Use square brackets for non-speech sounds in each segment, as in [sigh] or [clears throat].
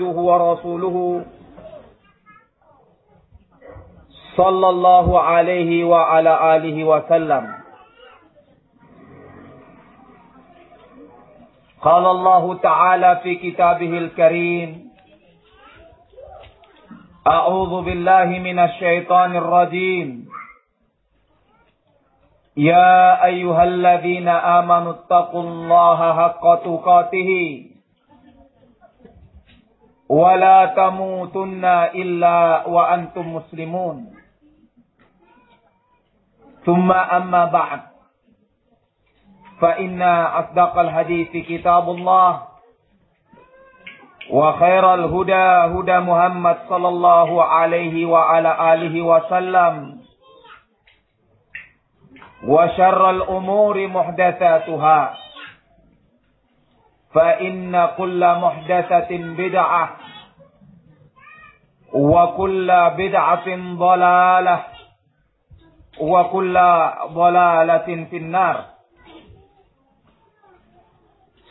عبده ورسوله صلى الله عليه وعلى آله وسلم. قال الله تعالى في كتابه الكريم أعوذ بالله من الشيطان الرجيم. يا أيها الذين آمنوا اتقوا الله حق تقاته. ولا تموتن إلا وأنتم مسلمون ثم أما بعد فإن أصدق الحديث كتاب الله وخير الهدى هدى محمد صلى الله عليه وعلى آله وسلم وشر الأمور محدثاتها فإن كل محدثة بدعة وكل بدعة ضلالة وكل ضلالة في النار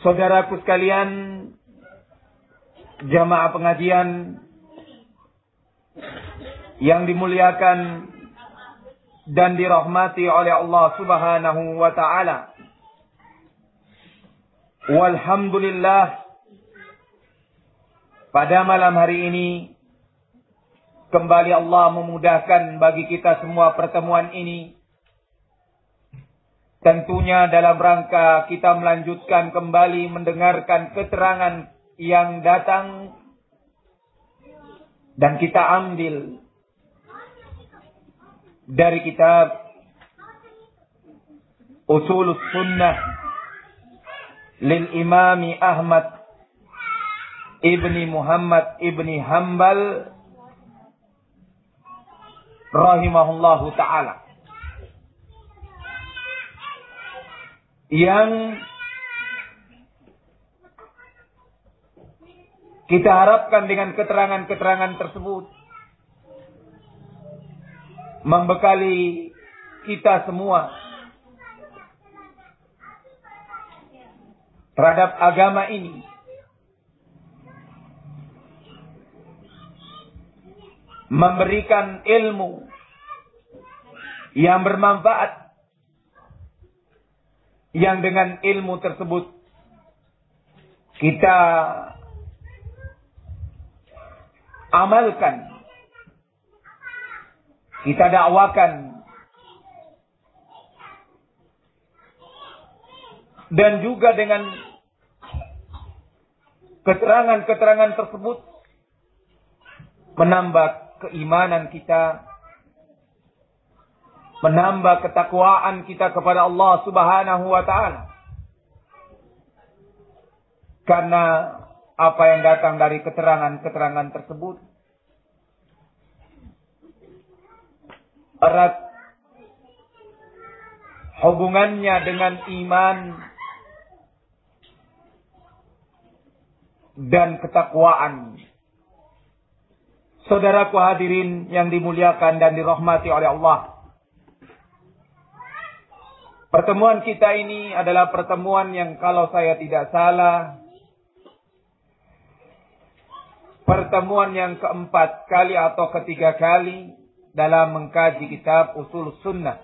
Saudaraku sekalian, jamaah pengajian yang dimuliakan dan dirahmati oleh Allah Subhanahu wa taala. Walhamdulillah pada malam hari ini kembali Allah memudahkan bagi kita semua pertemuan ini. Tentunya dalam rangka kita melanjutkan kembali mendengarkan keterangan yang datang dan kita ambil dari kitab Usul Sunnah lil Imami Ahmad ibni Muhammad ibni Hambal rahimahullahu taala yang kita harapkan dengan keterangan-keterangan tersebut membekali kita semua terhadap agama ini. Memberikan ilmu yang bermanfaat. Yang dengan ilmu tersebut kita amalkan kita dakwakan dan juga dengan keterangan-keterangan tersebut menambah keimanan kita menambah ketakwaan kita kepada Allah Subhanahu wa taala karena apa yang datang dari keterangan-keterangan tersebut erat hubungannya dengan iman dan ketakwaan. Saudaraku hadirin yang dimuliakan dan dirahmati oleh Allah. Pertemuan kita ini adalah pertemuan yang kalau saya tidak salah pertemuan yang keempat kali atau ketiga kali dalam mengkaji kitab usul sunnah.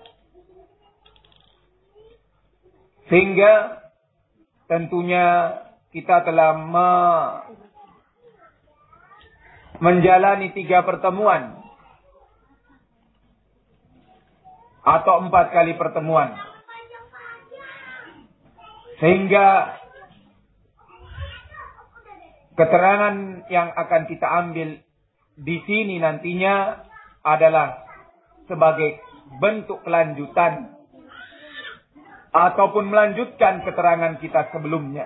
Sehingga tentunya kita telah menjalani tiga pertemuan atau empat kali pertemuan. Sehingga keterangan yang akan kita ambil di sini nantinya adalah sebagai bentuk kelanjutan ataupun melanjutkan keterangan kita sebelumnya.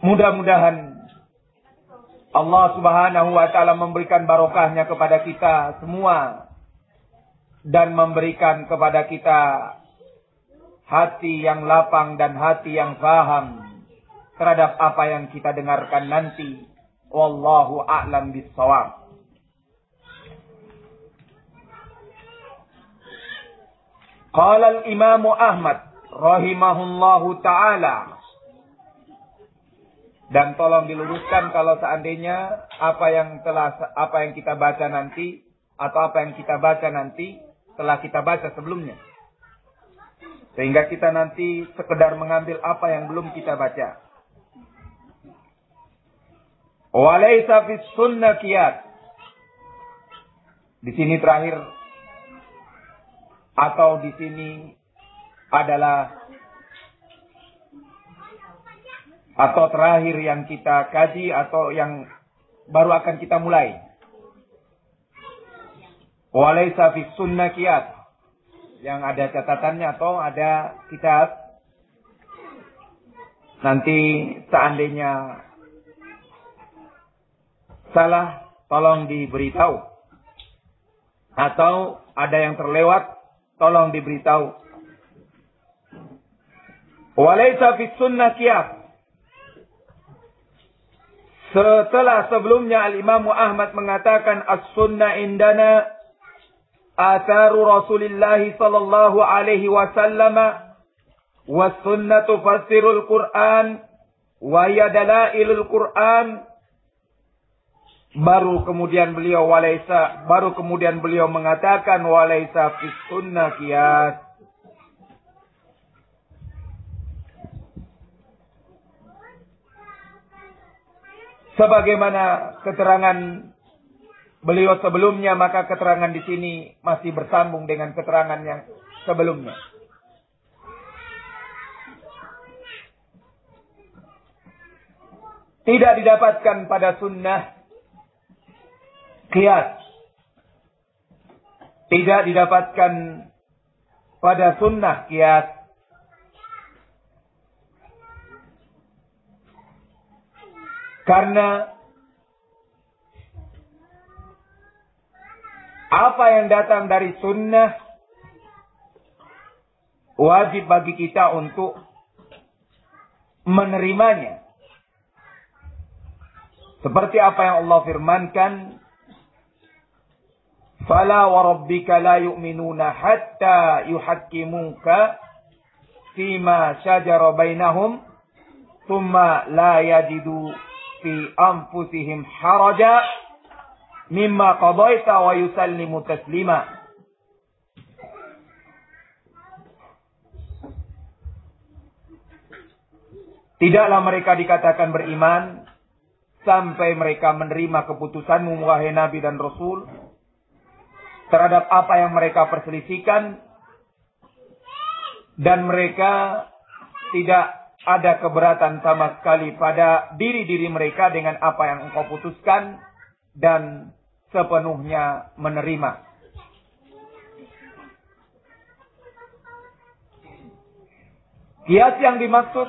Mudah-mudahan Allah Subhanahu wa taala memberikan barokahnya kepada kita semua dan memberikan kepada kita hati yang lapang dan hati yang faham terhadap apa yang kita dengarkan nanti Wallahu a'lam bissawab. Qala al-Imam Ahmad rahimahullahu taala Dan tolong diluruskan kalau seandainya apa yang telah apa yang kita baca nanti atau apa yang kita baca nanti telah kita baca sebelumnya. Sehingga kita nanti sekedar mengambil apa yang belum kita baca. Walaysa fis sunnah. Di sini terakhir atau di sini adalah atau terakhir yang kita kaji atau yang baru akan kita mulai. Walaysa fi sunnah kiat. Yang ada catatannya atau ada kitab. Nanti seandainya salah, tolong diberitahu. Atau ada yang terlewat, tolong diberitahu. Walaysa fi sunnah kiat. Setelah sebelumnya Al-Imam Ahmad mengatakan as-sunnah indana atharu Rasulullah sallallahu alaihi wasallam was sunnah tufassirul Quran wa hiya dalailul Quran. Baru kemudian beliau walaisa baru kemudian beliau mengatakan walaisa fi sunnah qiyas sebagaimana keterangan beliau sebelumnya, maka keterangan di sini masih bersambung dengan keterangan yang sebelumnya. Tidak didapatkan pada sunnah kias. Tidak didapatkan pada sunnah kias Karena apa yang datang dari sunnah wajib bagi kita untuk menerimanya. Seperti apa yang Allah firmankan, "Fala wa rabbika la yu'minuna hatta yuhakkimuka fima shajara bainahum, thumma la yajidu fi anfusihim haraja mimma qadaita wa yusallimu taslima. Tidaklah mereka dikatakan beriman sampai mereka menerima keputusanmu wahai Nabi dan Rasul terhadap apa yang mereka perselisihkan dan mereka tidak ada keberatan sama sekali pada diri-diri mereka dengan apa yang engkau putuskan dan sepenuhnya menerima. Kias yang dimaksud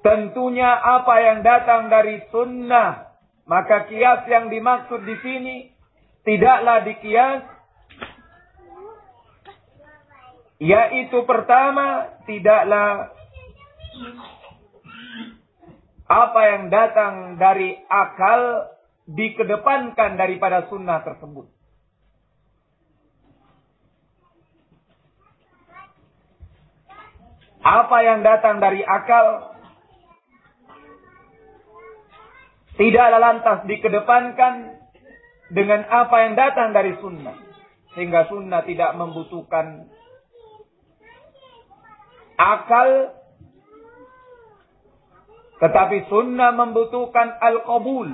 tentunya apa yang datang dari sunnah. Maka kias yang dimaksud di sini tidaklah dikias yaitu pertama, tidaklah apa yang datang dari akal dikedepankan daripada sunnah tersebut. Apa yang datang dari akal tidaklah lantas dikedepankan dengan apa yang datang dari sunnah. Sehingga sunnah tidak membutuhkan akal tetapi sunnah membutuhkan al-qabul,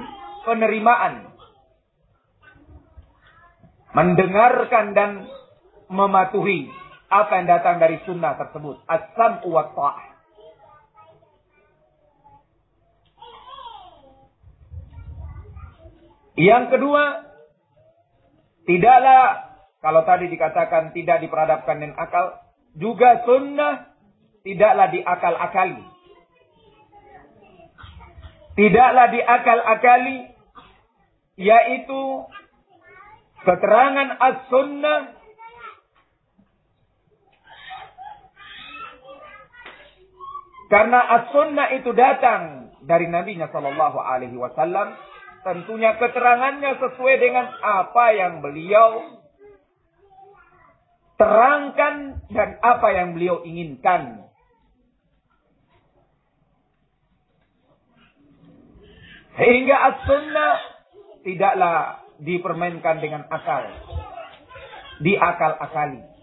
penerimaan. Mendengarkan dan mematuhi apa yang datang dari sunnah tersebut. As-sam'u wa ta'ah. Yang kedua, tidaklah, kalau tadi dikatakan tidak diperadabkan dengan akal, juga sunnah tidaklah diakal-akali. Tidaklah diakal-akali, yaitu keterangan as-sunnah Karena as-sunnah itu datang dari Nabi Shallallahu Alaihi Wasallam, tentunya keterangannya sesuai dengan apa yang beliau terangkan dan apa yang beliau inginkan. Sehingga as-sunnah tidaklah dipermainkan dengan akal. Diakal-akali.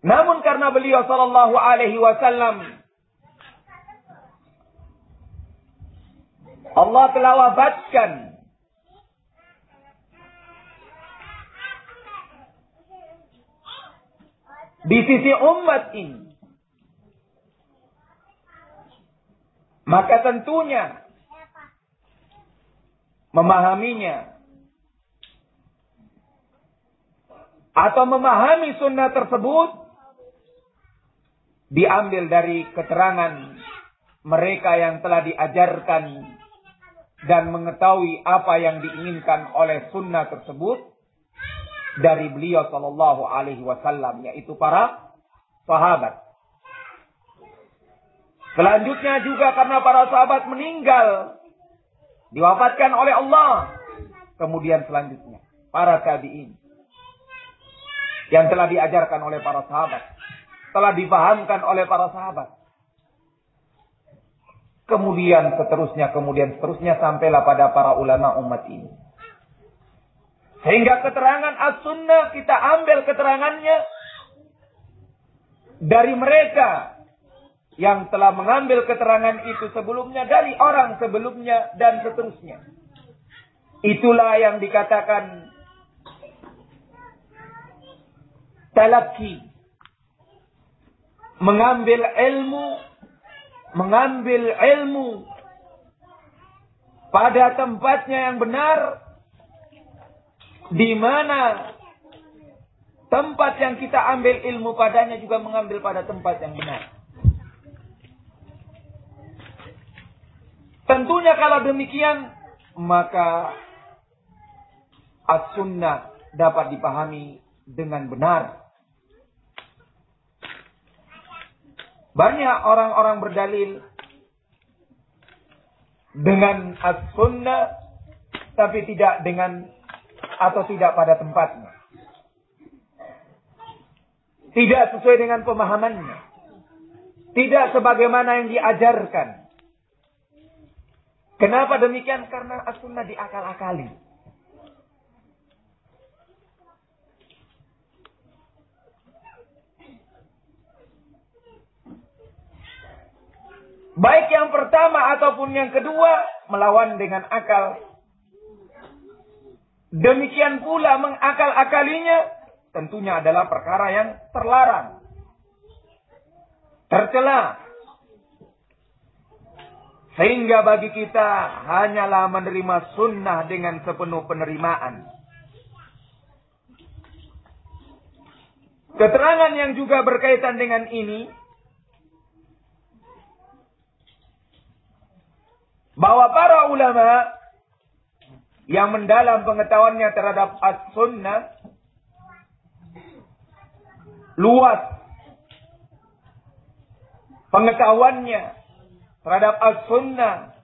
Namun karena beliau sallallahu alaihi wasallam Allah telah wafatkan di sisi umat ini. Maka tentunya memahaminya atau memahami sunnah tersebut diambil dari keterangan mereka yang telah diajarkan dan mengetahui apa yang diinginkan oleh sunnah tersebut dari beliau Shallallahu Alaihi Wasallam yaitu para sahabat. Selanjutnya juga karena para sahabat meninggal diwafatkan oleh Allah. Kemudian selanjutnya para tabiin yang telah diajarkan oleh para sahabat, telah dipahamkan oleh para sahabat kemudian seterusnya, kemudian seterusnya sampailah pada para ulama umat ini. Sehingga keterangan as-sunnah kita ambil keterangannya dari mereka yang telah mengambil keterangan itu sebelumnya dari orang sebelumnya dan seterusnya. Itulah yang dikatakan talaki. Mengambil ilmu mengambil ilmu pada tempatnya yang benar di mana tempat yang kita ambil ilmu padanya juga mengambil pada tempat yang benar. Tentunya kalau demikian maka as-sunnah dapat dipahami dengan benar. Banyak orang-orang berdalil dengan as-sunnah tapi tidak dengan atau tidak pada tempatnya. Tidak sesuai dengan pemahamannya. Tidak sebagaimana yang diajarkan. Kenapa demikian? Karena as-sunnah diakal-akali. Baik yang pertama ataupun yang kedua melawan dengan akal. Demikian pula mengakal-akalinya tentunya adalah perkara yang terlarang. Tercela. Sehingga bagi kita hanyalah menerima sunnah dengan sepenuh penerimaan. Keterangan yang juga berkaitan dengan ini bahwa para ulama yang mendalam pengetahuannya terhadap as-sunnah luas pengetahuannya terhadap as-sunnah.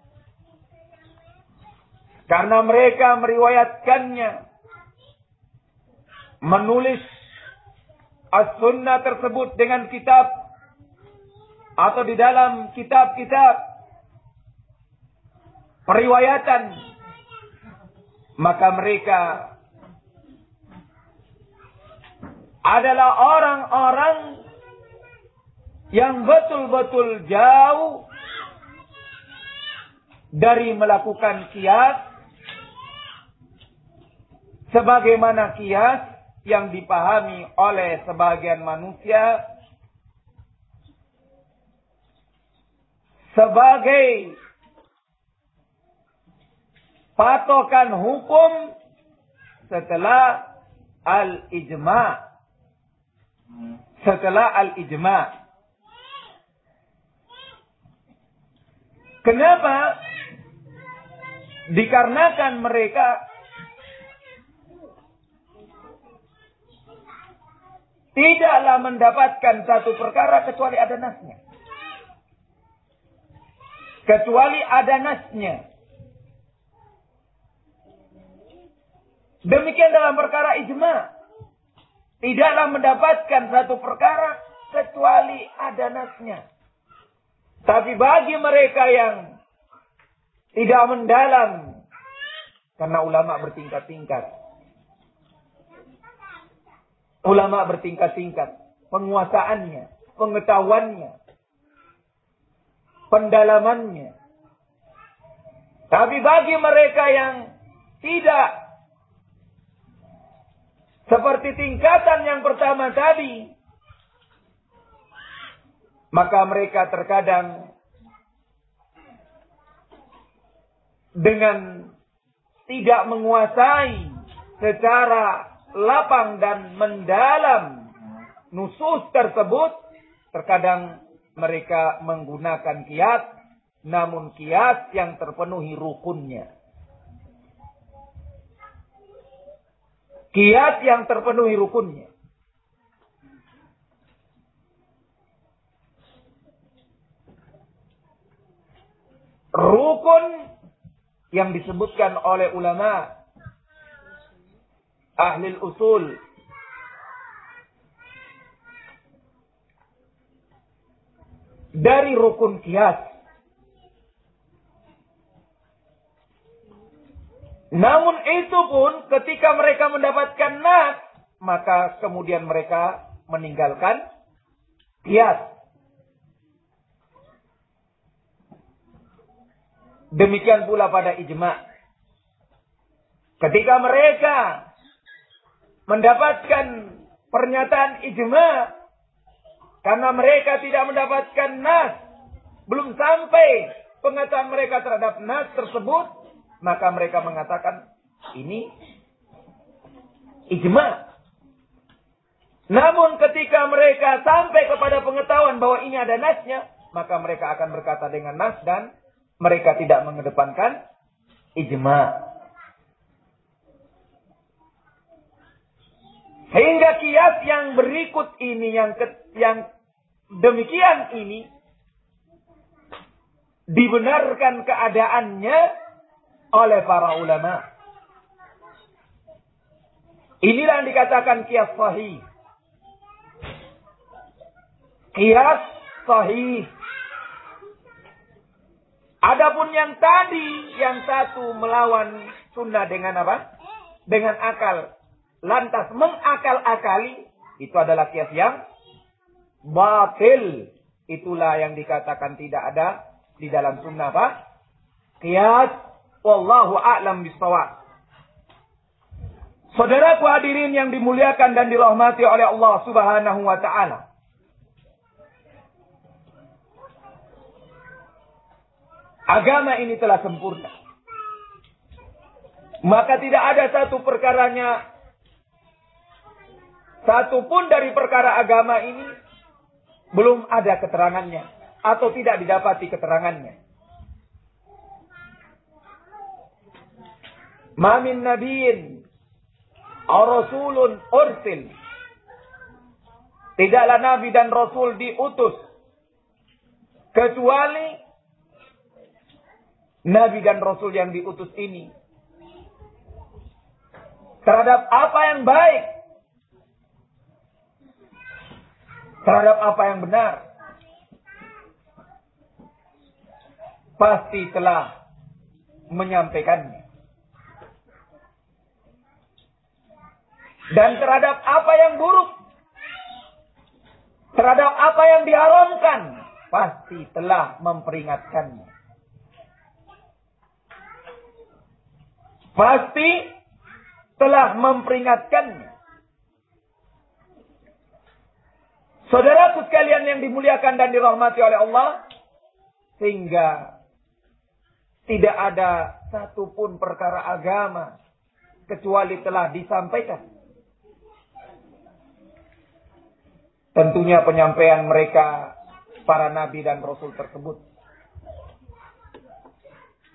Karena mereka meriwayatkannya. Menulis as-sunnah tersebut dengan kitab atau di dalam kitab-kitab. Periwayatan. Maka mereka adalah orang-orang yang betul-betul jauh dari melakukan kias sebagaimana kias yang dipahami oleh sebagian manusia sebagai patokan hukum setelah al-ijma. Setelah al-ijma. Kenapa? Dikarenakan mereka tidaklah mendapatkan satu perkara kecuali ada nasnya. Kecuali ada nasnya. Demikian dalam perkara ijma. Tidaklah mendapatkan satu perkara kecuali ada nasnya. Tapi bagi mereka yang tidak mendalam, karena ulama bertingkat-tingkat. Ulama bertingkat-tingkat. Penguasaannya, pengetahuannya, pendalamannya. Tapi bagi mereka yang tidak seperti tingkatan yang pertama tadi, maka mereka terkadang dengan tidak menguasai secara lapang dan mendalam nusus tersebut, terkadang mereka menggunakan kiat, namun kiat yang terpenuhi rukunnya. Kiat yang terpenuhi rukunnya. Rukun yang disebutkan oleh ulama ahli usul dari rukun kias. Namun itu pun ketika mereka mendapatkan nas, maka kemudian mereka meninggalkan kias. Demikian pula pada ijma. Ketika mereka mendapatkan pernyataan ijma karena mereka tidak mendapatkan nas, belum sampai pengetahuan mereka terhadap nas tersebut, maka mereka mengatakan ini ijma. Namun ketika mereka sampai kepada pengetahuan bahwa ini ada nasnya, maka mereka akan berkata dengan nas dan mereka tidak mengedepankan ijma. Sehingga kias yang berikut ini yang ke, yang demikian ini dibenarkan keadaannya oleh para ulama. Inilah yang dikatakan kias sahih. Kias sahih. Adapun yang tadi, yang satu melawan sunnah dengan apa? Dengan akal lantas mengakal-akali, itu adalah kias yang batil. Itulah yang dikatakan tidak ada di dalam sunnah Pak. Kias, wallahu a'lam bisawab. Saudaraku hadirin yang dimuliakan dan dirahmati oleh Allah Subhanahu wa taala. Agama ini telah sempurna. Maka tidak ada satu perkaranya satu pun dari perkara agama ini belum ada keterangannya atau tidak didapati keterangannya. Mamin nabiin rasulun ursil. Tidaklah nabi dan rasul diutus kecuali nabi dan rasul yang diutus ini terhadap apa yang baik terhadap apa yang benar. Pasti telah menyampaikannya. Dan terhadap apa yang buruk. Terhadap apa yang diharamkan. Pasti telah memperingatkannya. Pasti telah memperingatkannya. Saudaraku sekalian yang dimuliakan dan dirahmati oleh Allah. Sehingga tidak ada satupun perkara agama. Kecuali telah disampaikan. Tentunya penyampaian mereka para nabi dan rasul tersebut.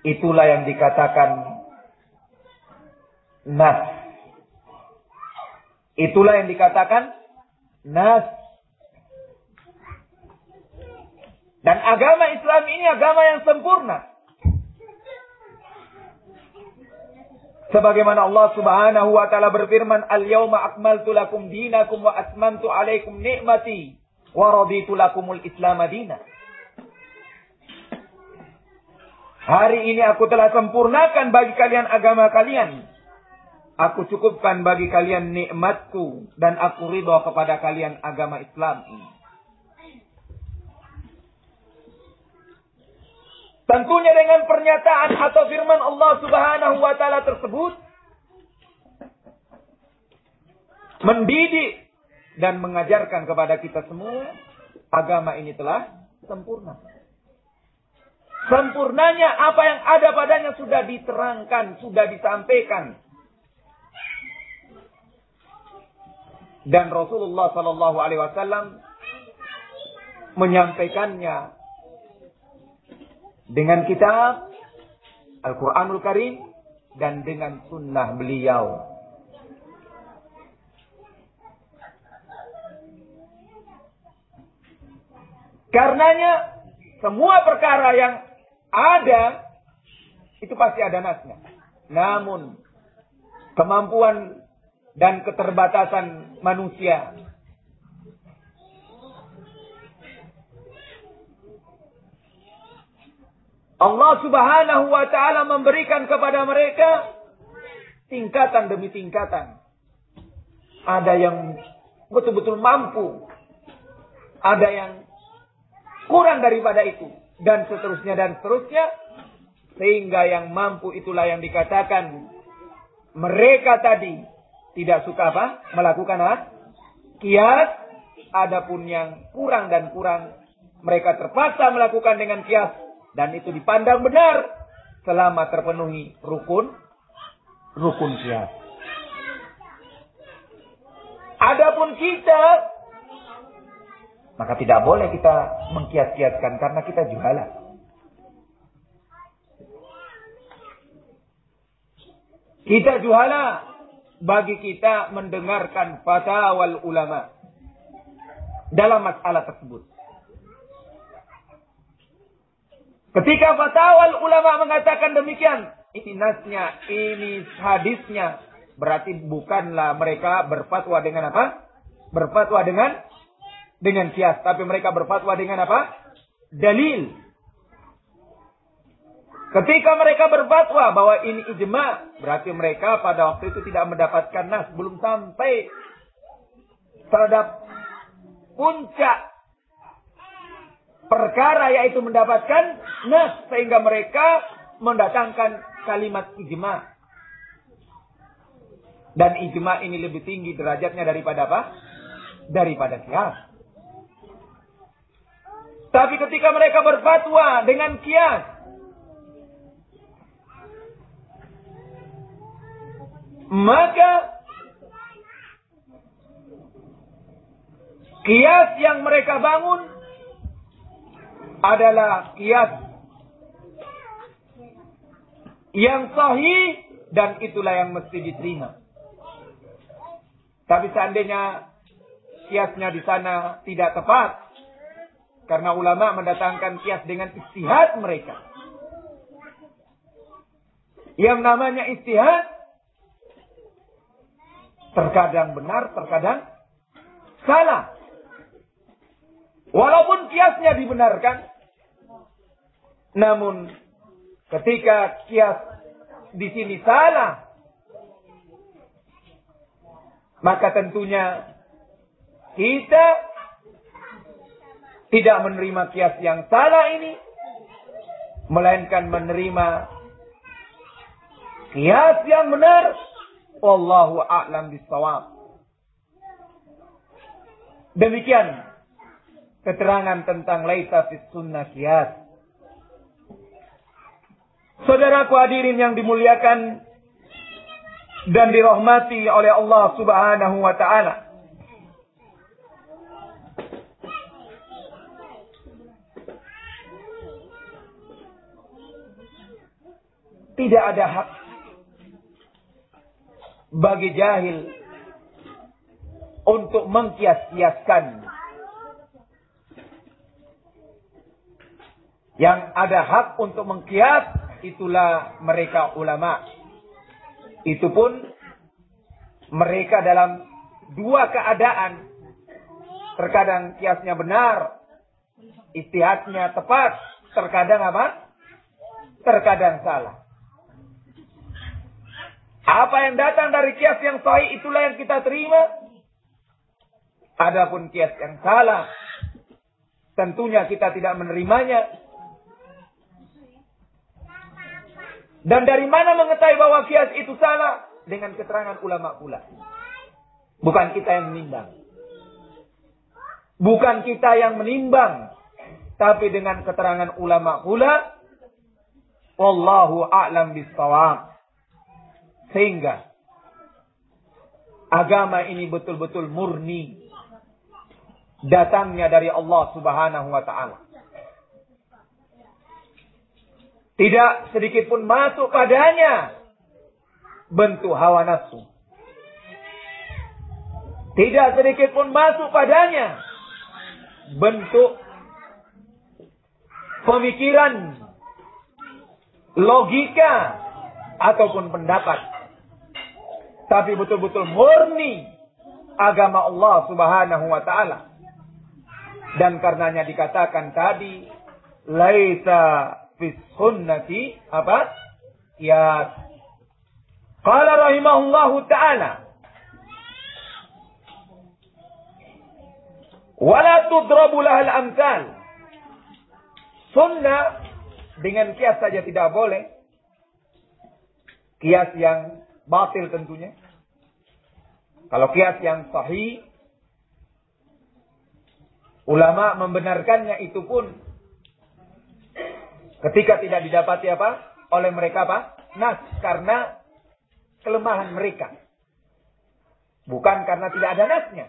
Itulah yang dikatakan nas. Itulah yang dikatakan nas. Dan agama Islam ini agama yang sempurna. Sebagaimana Allah Subhanahu wa taala berfirman, "Al-yauma akmaltu lakum dinakum wa atmamtu 'alaikum ni'mati wa raditu lakumul Islam madina." Hari ini aku telah sempurnakan bagi kalian agama kalian. Aku cukupkan bagi kalian nikmatku dan aku ridho kepada kalian agama Islam. Tentunya dengan pernyataan atau firman Allah Subhanahu wa taala tersebut mendidik dan mengajarkan kepada kita semua agama ini telah sempurna. Sempurnanya apa yang ada padanya sudah diterangkan, sudah disampaikan. Dan Rasulullah Sallallahu Alaihi Wasallam menyampaikannya dengan kitab Al-Quranul Karim dan dengan sunnah beliau. Karenanya semua perkara yang ada, itu pasti ada nasnya. Namun, kemampuan dan keterbatasan manusia Allah subhanahu wa ta'ala memberikan kepada mereka tingkatan demi tingkatan. Ada yang betul-betul mampu. Ada yang kurang daripada itu dan seterusnya dan seterusnya sehingga yang mampu itulah yang dikatakan mereka tadi tidak suka apa? Melakukan apa? Kias. Adapun yang kurang dan kurang mereka terpaksa melakukan dengan kias. Dan itu dipandang benar selama terpenuhi rukun rukun kias. Adapun kita maka tidak boleh kita mengkias-kiaskan karena kita jualan. Kita juhala bagi kita mendengarkan fatwa ulama dalam masalah tersebut. Ketika fatwa ulama mengatakan demikian, ini nasnya, ini hadisnya, berarti bukanlah mereka berfatwa dengan apa? Berfatwa dengan dengan kias, tapi mereka berfatwa dengan apa? Dalil. Ketika mereka berfatwa bahwa ini ijma, berarti mereka pada waktu itu tidak mendapatkan nas, belum sampai terhadap puncak perkara yaitu mendapatkan nas sehingga mereka mendatangkan kalimat ijma. Dan ijma ini lebih tinggi derajatnya daripada apa? Daripada kias. Tapi ketika mereka berfatwa dengan kias. Maka kias yang mereka bangun adalah kias yang sahih dan itulah yang mesti diterima. Tapi seandainya kiasnya di sana tidak tepat, karena ulama mendatangkan kias dengan istihad mereka. Yang namanya istihad terkadang benar, terkadang salah. Walaupun kiasnya dibenarkan, namun ketika kias di sini salah, maka tentunya kita tidak menerima kias yang salah ini, melainkan menerima kias yang benar. Wallahu a'lam bisawab. Demikian keterangan tentang laisa fis sunnah kias. Saudaraku hadirin yang dimuliakan dan dirahmati oleh Allah Subhanahu wa taala. Tidak ada hak bagi jahil untuk mengkias-kiaskan. Yang ada hak untuk mengkias itulah mereka ulama. Itu pun mereka dalam dua keadaan. Terkadang kiasnya benar, istihadnya tepat, terkadang apa? terkadang salah. Apa yang datang dari kias yang sahih itulah yang kita terima. Adapun kias yang salah, tentunya kita tidak menerimanya. Dan dari mana mengetahui bahwa kias itu salah? Dengan keterangan ulama pula. Bukan kita yang menimbang. Bukan kita yang menimbang. Tapi dengan keterangan ulama pula. Wallahu a'lam bisawab. Sehingga agama ini betul-betul murni datangnya dari Allah Subhanahu wa taala. Tidak sedikit pun masuk padanya bentuk hawa nafsu. Tidak sedikit pun masuk padanya bentuk pemikiran, logika, ataupun pendapat tapi betul-betul murni agama Allah Subhanahu wa taala. Dan karenanya dikatakan tadi laisa fis sunnati apa? Ya Qala rahimahullahu taala Wala tudrabu lahal amsal. Sunnah dengan kias saja tidak boleh. Kias yang batil tentunya. Kalau kias yang sahih, ulama membenarkannya itu pun ketika tidak didapati apa? Oleh mereka apa? Nas karena kelemahan mereka. Bukan karena tidak ada nasnya.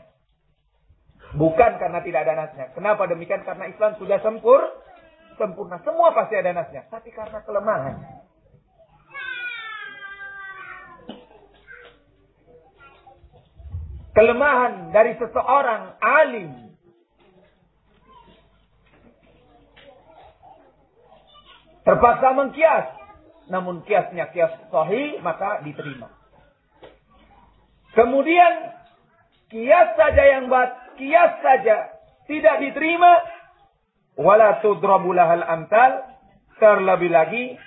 Bukan karena tidak ada nasnya. Kenapa demikian? Karena Islam sudah sempur sempurna. Semua pasti ada nasnya. Tapi karena kelemahan kelemahan dari seseorang alim. Terpaksa mengkias. Namun kiasnya kias sahih maka diterima. Kemudian kias saja yang bat kias saja tidak diterima wala tudrabu lahal amtal terlebih lagi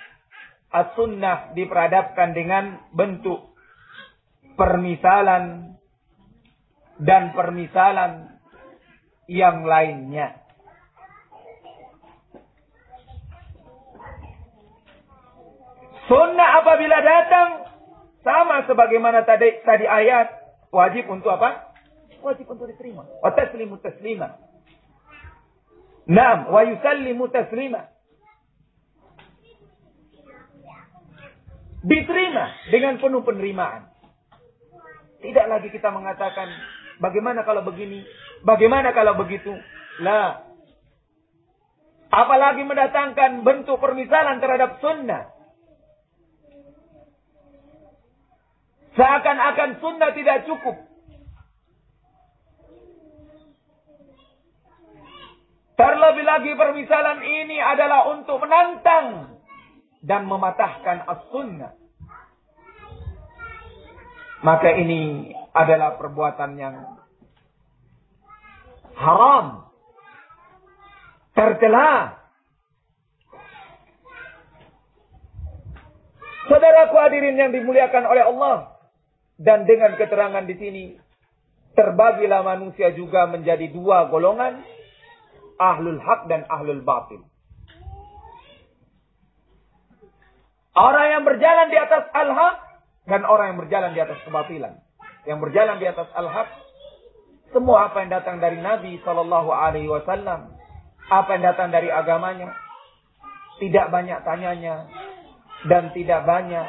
as-sunnah diperadabkan dengan bentuk permisalan dan permisalan yang lainnya. Sunnah apabila datang sama sebagaimana tadi tadi ayat wajib untuk apa? Wajib untuk diterima. Wa taslimu taslima. Naam, wa yusallimu taslima. Diterima dengan penuh penerimaan. Tidak lagi kita mengatakan Bagaimana kalau begini? Bagaimana kalau begitu? Lah. Apalagi mendatangkan bentuk permisalan terhadap sunnah. Seakan-akan sunnah tidak cukup. Terlebih lagi permisalan ini adalah untuk menantang dan mematahkan as-sunnah. Maka ini adalah perbuatan yang haram, tercela. Saudaraku hadirin yang dimuliakan oleh Allah dan dengan keterangan di sini terbagilah manusia juga menjadi dua golongan ahlul hak dan ahlul batil. Orang yang berjalan di atas al-haq dan orang yang berjalan di atas kebatilan yang berjalan di atas al-haq, semua apa yang datang dari Nabi Shallallahu Alaihi Wasallam, apa yang datang dari agamanya, tidak banyak tanyanya dan tidak banyak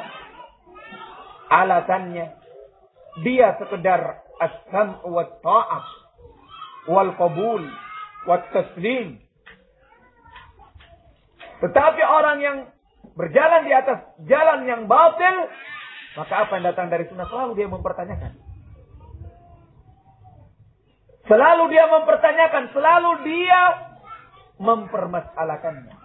alasannya. Dia sekedar asam wa ta'ah wal qabul wa taslim. Tetapi orang yang berjalan di atas jalan yang batil, maka apa yang datang dari sunnah selalu dia mempertanyakan. Selalu dia mempertanyakan, selalu dia mempermasalahkannya.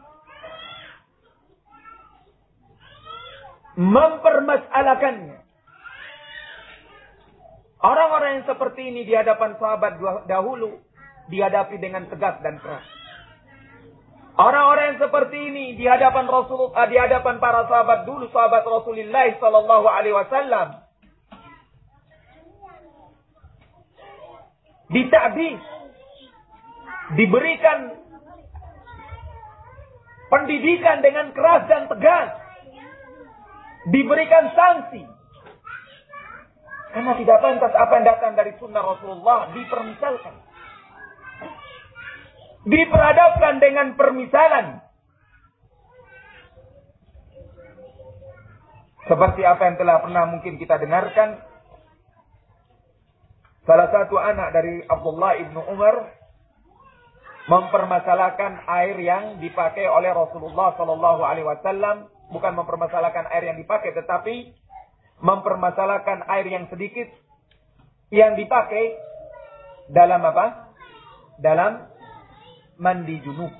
Mempermasalahkannya. Orang-orang yang seperti ini di hadapan sahabat dahulu dihadapi dengan tegas dan keras. Orang-orang yang seperti ini di hadapan Rasulullah, di hadapan para sahabat dulu, sahabat Rasulullah Sallallahu Alaihi Wasallam, ditabis, diberikan pendidikan dengan keras dan tegas, diberikan sanksi. Karena tidak pantas apa yang datang dari sunnah Rasulullah dipermisalkan. Diperhadapkan dengan permisalan. Seperti apa yang telah pernah mungkin kita dengarkan. Salah satu anak dari Abdullah ibnu Umar mempermasalahkan air yang dipakai oleh Rasulullah Sallallahu Alaihi Wasallam bukan mempermasalahkan air yang dipakai, tetapi mempermasalahkan air yang sedikit yang dipakai dalam apa? Dalam mandi junub.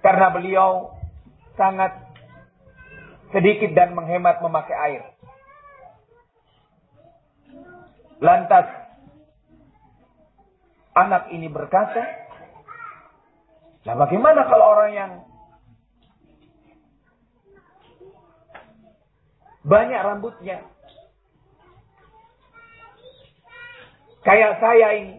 Karena beliau sangat sedikit dan menghemat memakai air. Lantas anak ini berkata, Nah bagaimana kalau orang yang banyak rambutnya? Kayak saya ini.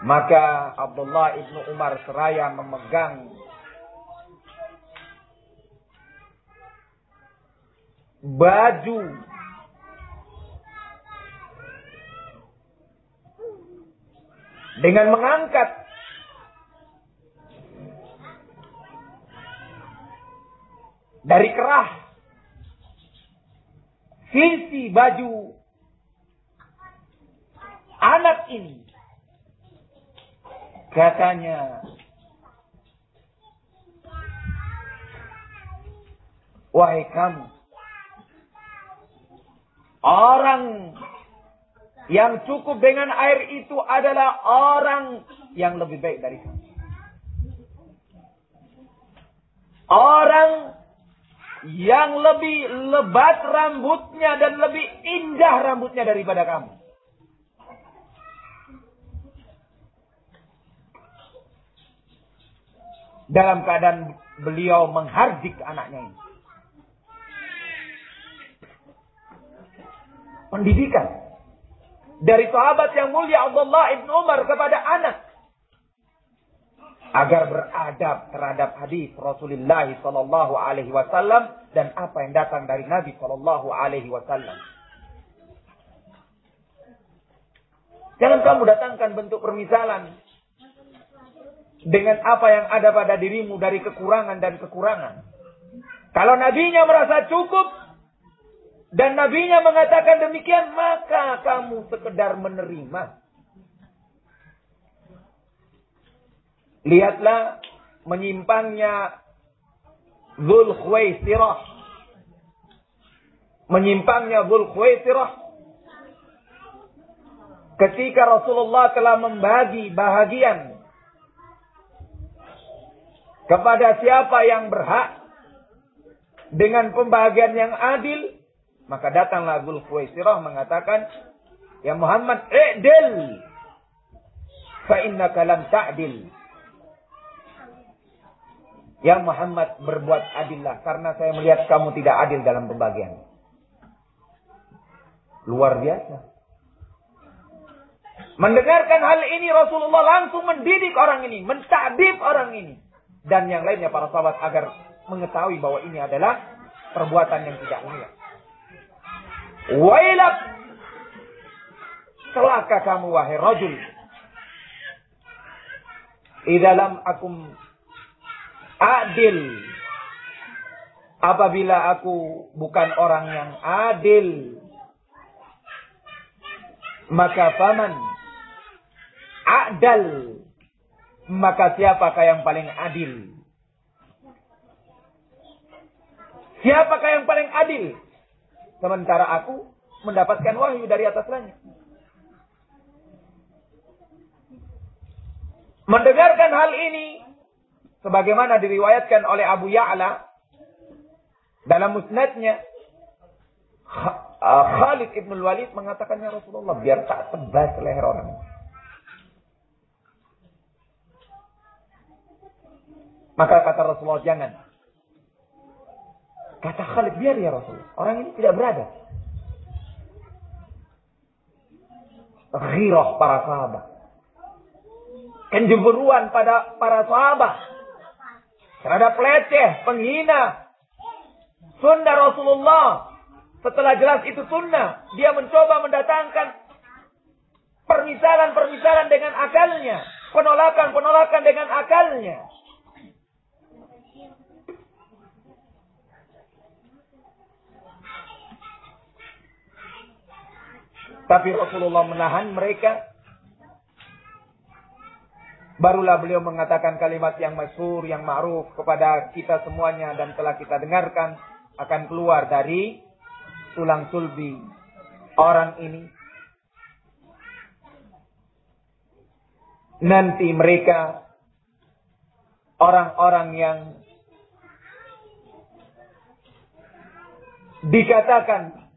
Maka Abdullah ibnu Umar seraya memegang baju dengan mengangkat. Dari kerah sisi baju anak ini katanya wahai kamu orang yang cukup dengan air itu adalah orang yang lebih baik dari kamu orang yang lebih lebat rambutnya dan lebih indah rambutnya daripada kamu. Dalam keadaan beliau menghardik anaknya ini. Pendidikan. Dari sahabat yang mulia Abdullah ibn Umar kepada anak agar beradab terhadap hadis Rasulullah Sallallahu Alaihi Wasallam dan apa yang datang dari Nabi Sallallahu Alaihi Wasallam. Jangan kamu datangkan bentuk permisalan dengan apa yang ada pada dirimu dari kekurangan dan kekurangan. Kalau nabinya merasa cukup dan nabinya mengatakan demikian, maka kamu sekedar menerima. Lihatlah menyimpangnya Zul Khuwaisirah. Menyimpangnya Zul Khuwaisirah. Ketika Rasulullah telah membagi bahagian kepada siapa yang berhak dengan pembahagian yang adil, maka datanglah Zul Khuwaisirah mengatakan, Ya Muhammad, i'dil. Fa innaka lam ta'dil. Ya Muhammad berbuat adillah karena saya melihat kamu tidak adil dalam pembagian. Luar biasa. Mendengarkan hal ini Rasulullah langsung mendidik orang ini, mentadib orang ini. Dan yang lainnya para sahabat agar mengetahui bahwa ini adalah perbuatan yang tidak layak. Wailak. Celaka kamu wahai rajul. Idalam akum adil. Apabila aku bukan orang yang adil, maka paman adal, maka siapakah yang paling adil? Siapakah yang paling adil? Sementara aku mendapatkan wahyu dari atas langit. Mendengarkan hal ini, sebagaimana diriwayatkan oleh Abu Ya'la dalam musnadnya uh, Khalid ibn Walid mengatakannya Rasulullah biar tak tebas leher orang. Maka kata Rasulullah jangan. Kata Khalid biar ya Rasulullah. Orang ini tidak berada. Ghirah para sahabat. Kenjeberuan pada para sahabat. Terhadap leceh, penghina. Sunnah Rasulullah. Setelah jelas itu sunnah. Dia mencoba mendatangkan permisalan-permisalan dengan akalnya. Penolakan-penolakan dengan akalnya. Tapi Rasulullah menahan mereka. Barulah beliau mengatakan kalimat yang masyhur, yang ma'ruf kepada kita semuanya dan telah kita dengarkan akan keluar dari tulang sulbi orang ini. Nanti mereka orang-orang yang dikatakan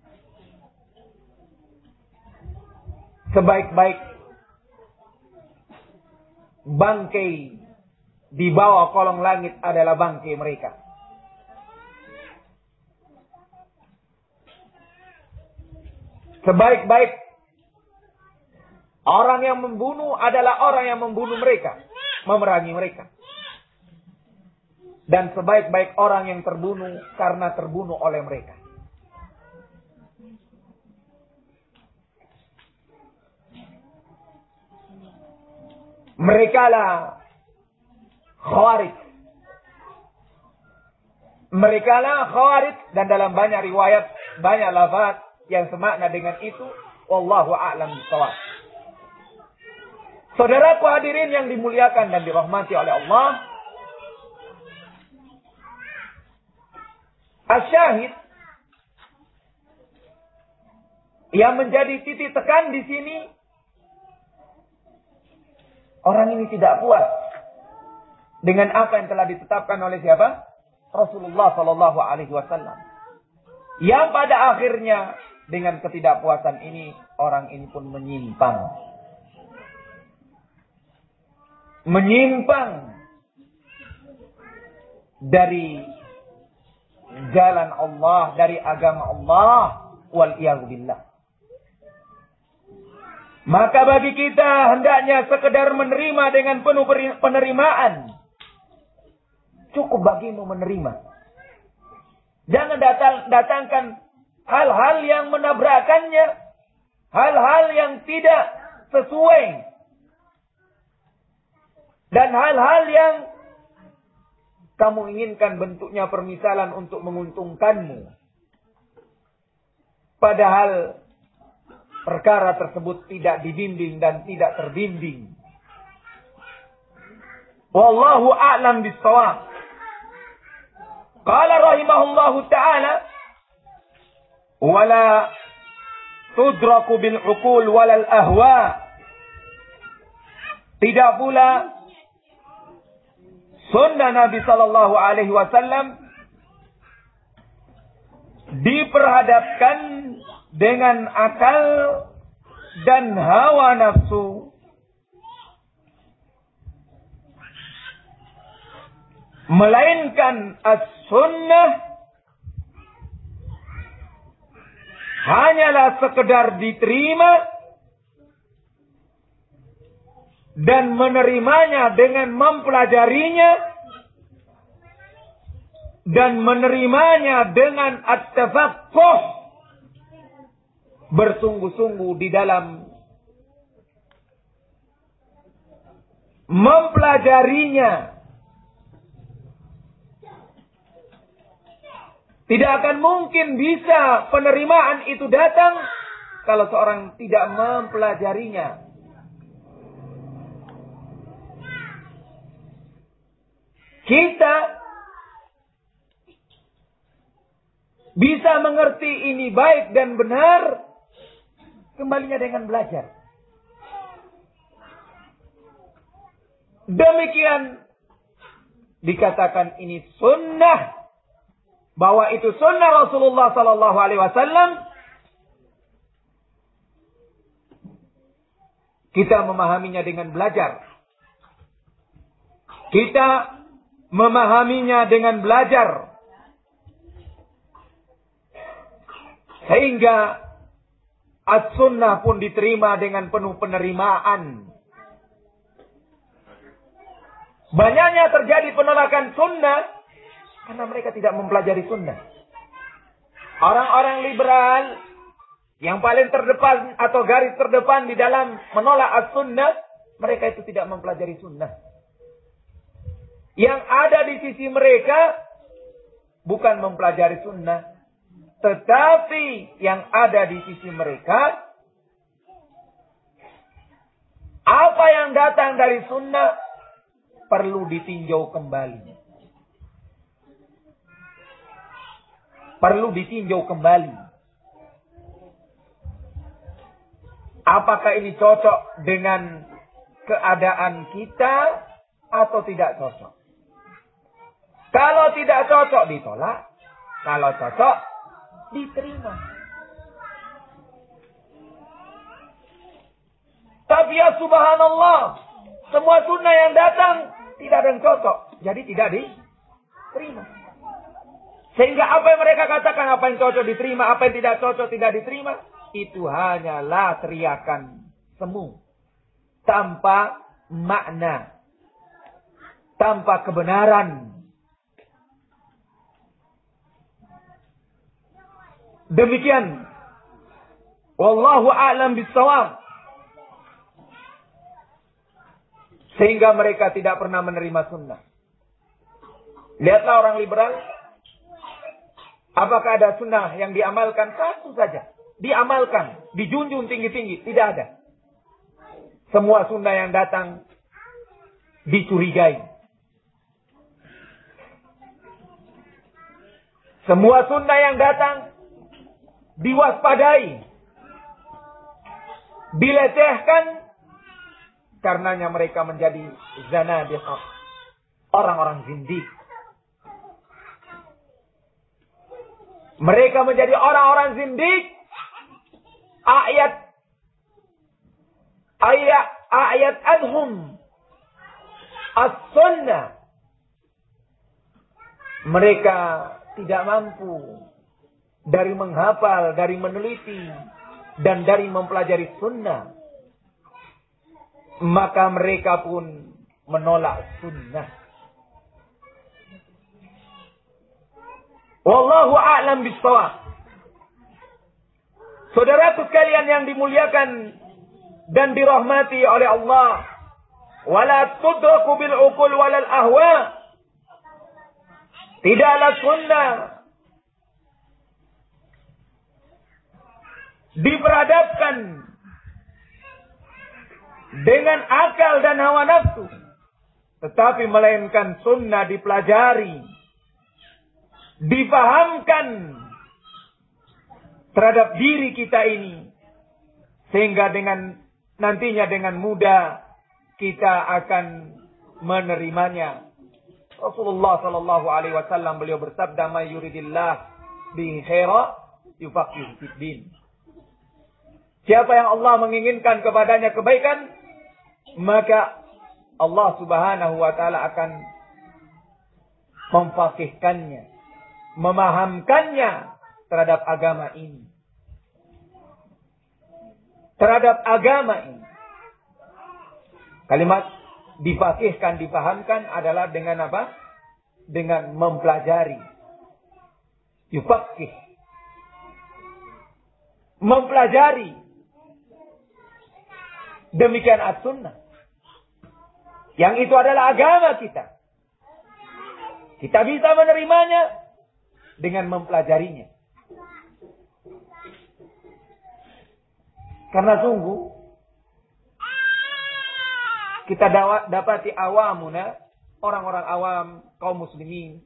sebaik-baik bangkai di bawah kolong langit adalah bangkai mereka. Sebaik-baik orang yang membunuh adalah orang yang membunuh mereka, memerangi mereka. Dan sebaik-baik orang yang terbunuh karena terbunuh oleh mereka. Mereka lah khawarij. Mereka lah khawarij dan dalam banyak riwayat, banyak lafaz yang semakna dengan itu. Wallahu a'lam bishawab. Saudaraku hadirin yang dimuliakan dan dirahmati oleh Allah. Asyahid yang menjadi titik tekan di sini Orang ini tidak puas dengan apa yang telah ditetapkan oleh siapa? Rasulullah Shallallahu Alaihi Wasallam. Yang pada akhirnya dengan ketidakpuasan ini orang ini pun menyimpang. Menyimpang dari jalan Allah, dari agama Allah. Wal billah. Maka bagi kita hendaknya sekedar menerima dengan penuh penerimaan. Cukup bagimu menerima. Jangan datang, datangkan hal-hal yang menabrakannya. Hal-hal yang tidak sesuai. Dan hal-hal yang kamu inginkan bentuknya permisalan untuk menguntungkanmu. Padahal perkara tersebut tidak dibimbing dan tidak terbimbing. Wallahu a'lam bissawab. Qala rahimahullahu ta'ala wala tudraku bil uqul walal ahwa. Tidak pula sunnah Nabi sallallahu alaihi wasallam diperhadapkan dengan akal dan hawa nafsu. Melainkan as-sunnah hanyalah sekedar diterima dan menerimanya dengan mempelajarinya dan menerimanya dengan at-tafaqquh bersungguh-sungguh di dalam mempelajarinya. Tidak akan mungkin bisa penerimaan itu datang kalau seorang tidak mempelajarinya. Kita bisa mengerti ini baik dan benar Kembalinya dengan belajar. Demikian dikatakan ini sunnah bahwa itu sunnah Rasulullah Sallallahu Alaihi Wasallam. Kita memahaminya dengan belajar. Kita memahaminya dengan belajar. Sehingga as-sunnah pun diterima dengan penuh penerimaan. Banyaknya terjadi penolakan sunnah karena mereka tidak mempelajari sunnah. Orang-orang liberal yang paling terdepan atau garis terdepan di dalam menolak as-sunnah, mereka itu tidak mempelajari sunnah. Yang ada di sisi mereka bukan mempelajari sunnah, tetapi yang ada di sisi mereka apa yang datang dari sunnah perlu ditinjau kembali. Perlu ditinjau kembali. Apakah ini cocok dengan keadaan kita atau tidak cocok? Kalau tidak cocok ditolak, kalau cocok diterima. Tapi ya subhanallah, semua sunnah yang datang tidak ada yang cocok. Jadi tidak diterima. Sehingga apa yang mereka katakan, apa yang cocok diterima, apa yang tidak cocok tidak diterima. Itu hanyalah teriakan semu. Tanpa makna. Tanpa kebenaran. Demikian. Wallahu a'lam bisawab. Sehingga mereka tidak pernah menerima sunnah. Lihatlah orang liberal. Apakah ada sunnah yang diamalkan? Satu saja. Diamalkan. Dijunjung tinggi-tinggi. Tidak ada. Semua sunnah yang datang dicurigai. Semua sunnah yang datang diwaspadai. Dilecehkan Karenanya mereka menjadi zanadiqah. Orang-orang zindik. Mereka menjadi orang-orang zindik. Ayat ayat ayat anhum as-sunnah. Mereka tidak mampu dari menghafal, dari meneliti, dan dari mempelajari sunnah maka mereka pun menolak sunnah. Wallahu a'lam bishawab. Saudaraku sekalian yang dimuliakan dan dirahmati oleh Allah, wala tudraku bil uqul ahwa. Tidaklah sunnah diperadabkan dengan akal dan hawa nafsu. Tetapi melainkan sunnah dipelajari. Difahamkan terhadap diri kita ini. Sehingga dengan nantinya dengan mudah kita akan menerimanya. Rasulullah Shallallahu Alaihi Wasallam beliau bersabda, "Ma yuridillah bi khaira yufaqihu fid Siapa yang Allah menginginkan kepadanya kebaikan, maka Allah Subhanahu wa taala akan memfakihkannya, memahamkannya terhadap agama ini. Terhadap agama ini. Kalimat difakihkan, dipahamkan adalah dengan apa? Dengan mempelajari. Yufakih. Mempelajari. Demikian as-sunnah. Yang itu adalah agama kita. Kita bisa menerimanya dengan mempelajarinya. Karena sungguh kita dapati awamuna, orang-orang awam kaum muslimin.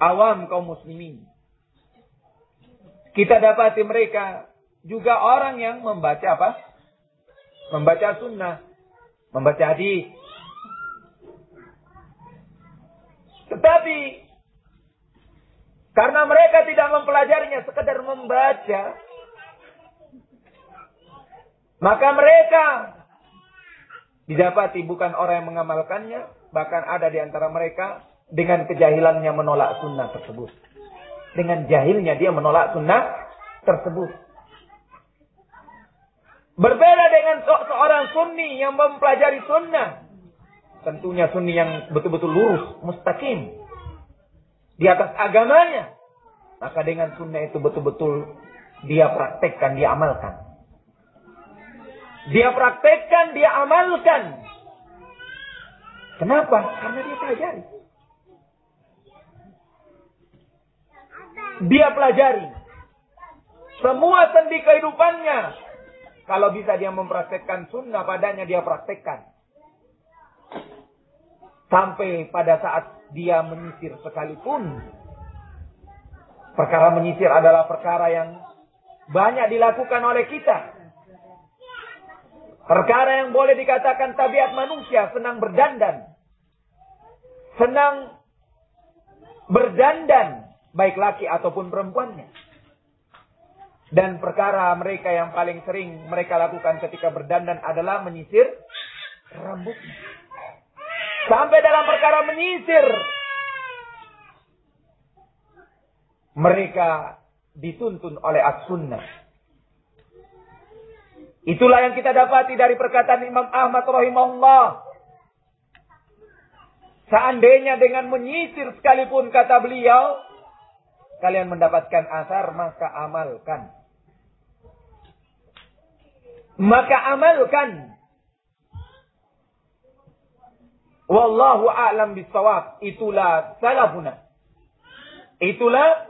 Awam kaum muslimin. Kita dapati mereka juga orang yang membaca apa? Membaca sunnah membaca hadis. Tetapi karena mereka tidak mempelajarinya sekedar membaca Maka mereka didapati bukan orang yang mengamalkannya, bahkan ada di antara mereka dengan kejahilannya menolak sunnah tersebut. Dengan jahilnya dia menolak sunnah tersebut. Berbeda dengan se seorang sunni yang mempelajari sunnah. Tentunya sunni yang betul-betul lurus, mustaqim. Di atas agamanya. Maka dengan sunnah itu betul-betul dia praktekkan, dia amalkan. Dia praktekkan, dia amalkan. Kenapa? Karena dia pelajari. Dia pelajari. Semua sendi kehidupannya. Kalau bisa dia mempraktekkan sunnah padanya, dia praktekkan. Sampai pada saat dia menyisir sekalipun. Perkara menyisir adalah perkara yang banyak dilakukan oleh kita. Perkara yang boleh dikatakan tabiat manusia senang berdandan. Senang berdandan. Baik laki ataupun perempuannya. Dan perkara mereka yang paling sering mereka lakukan ketika berdandan adalah menyisir rambutnya. Sampai dalam perkara menyisir. Mereka dituntun oleh as-sunnah. Itulah yang kita dapati dari perkataan Imam Ahmad rahimahullah. Seandainya dengan menyisir sekalipun kata beliau, kalian mendapatkan asar maka amalkan. Maka amalkan. Wallahu a'lam bisawab. Itulah salafuna. Itulah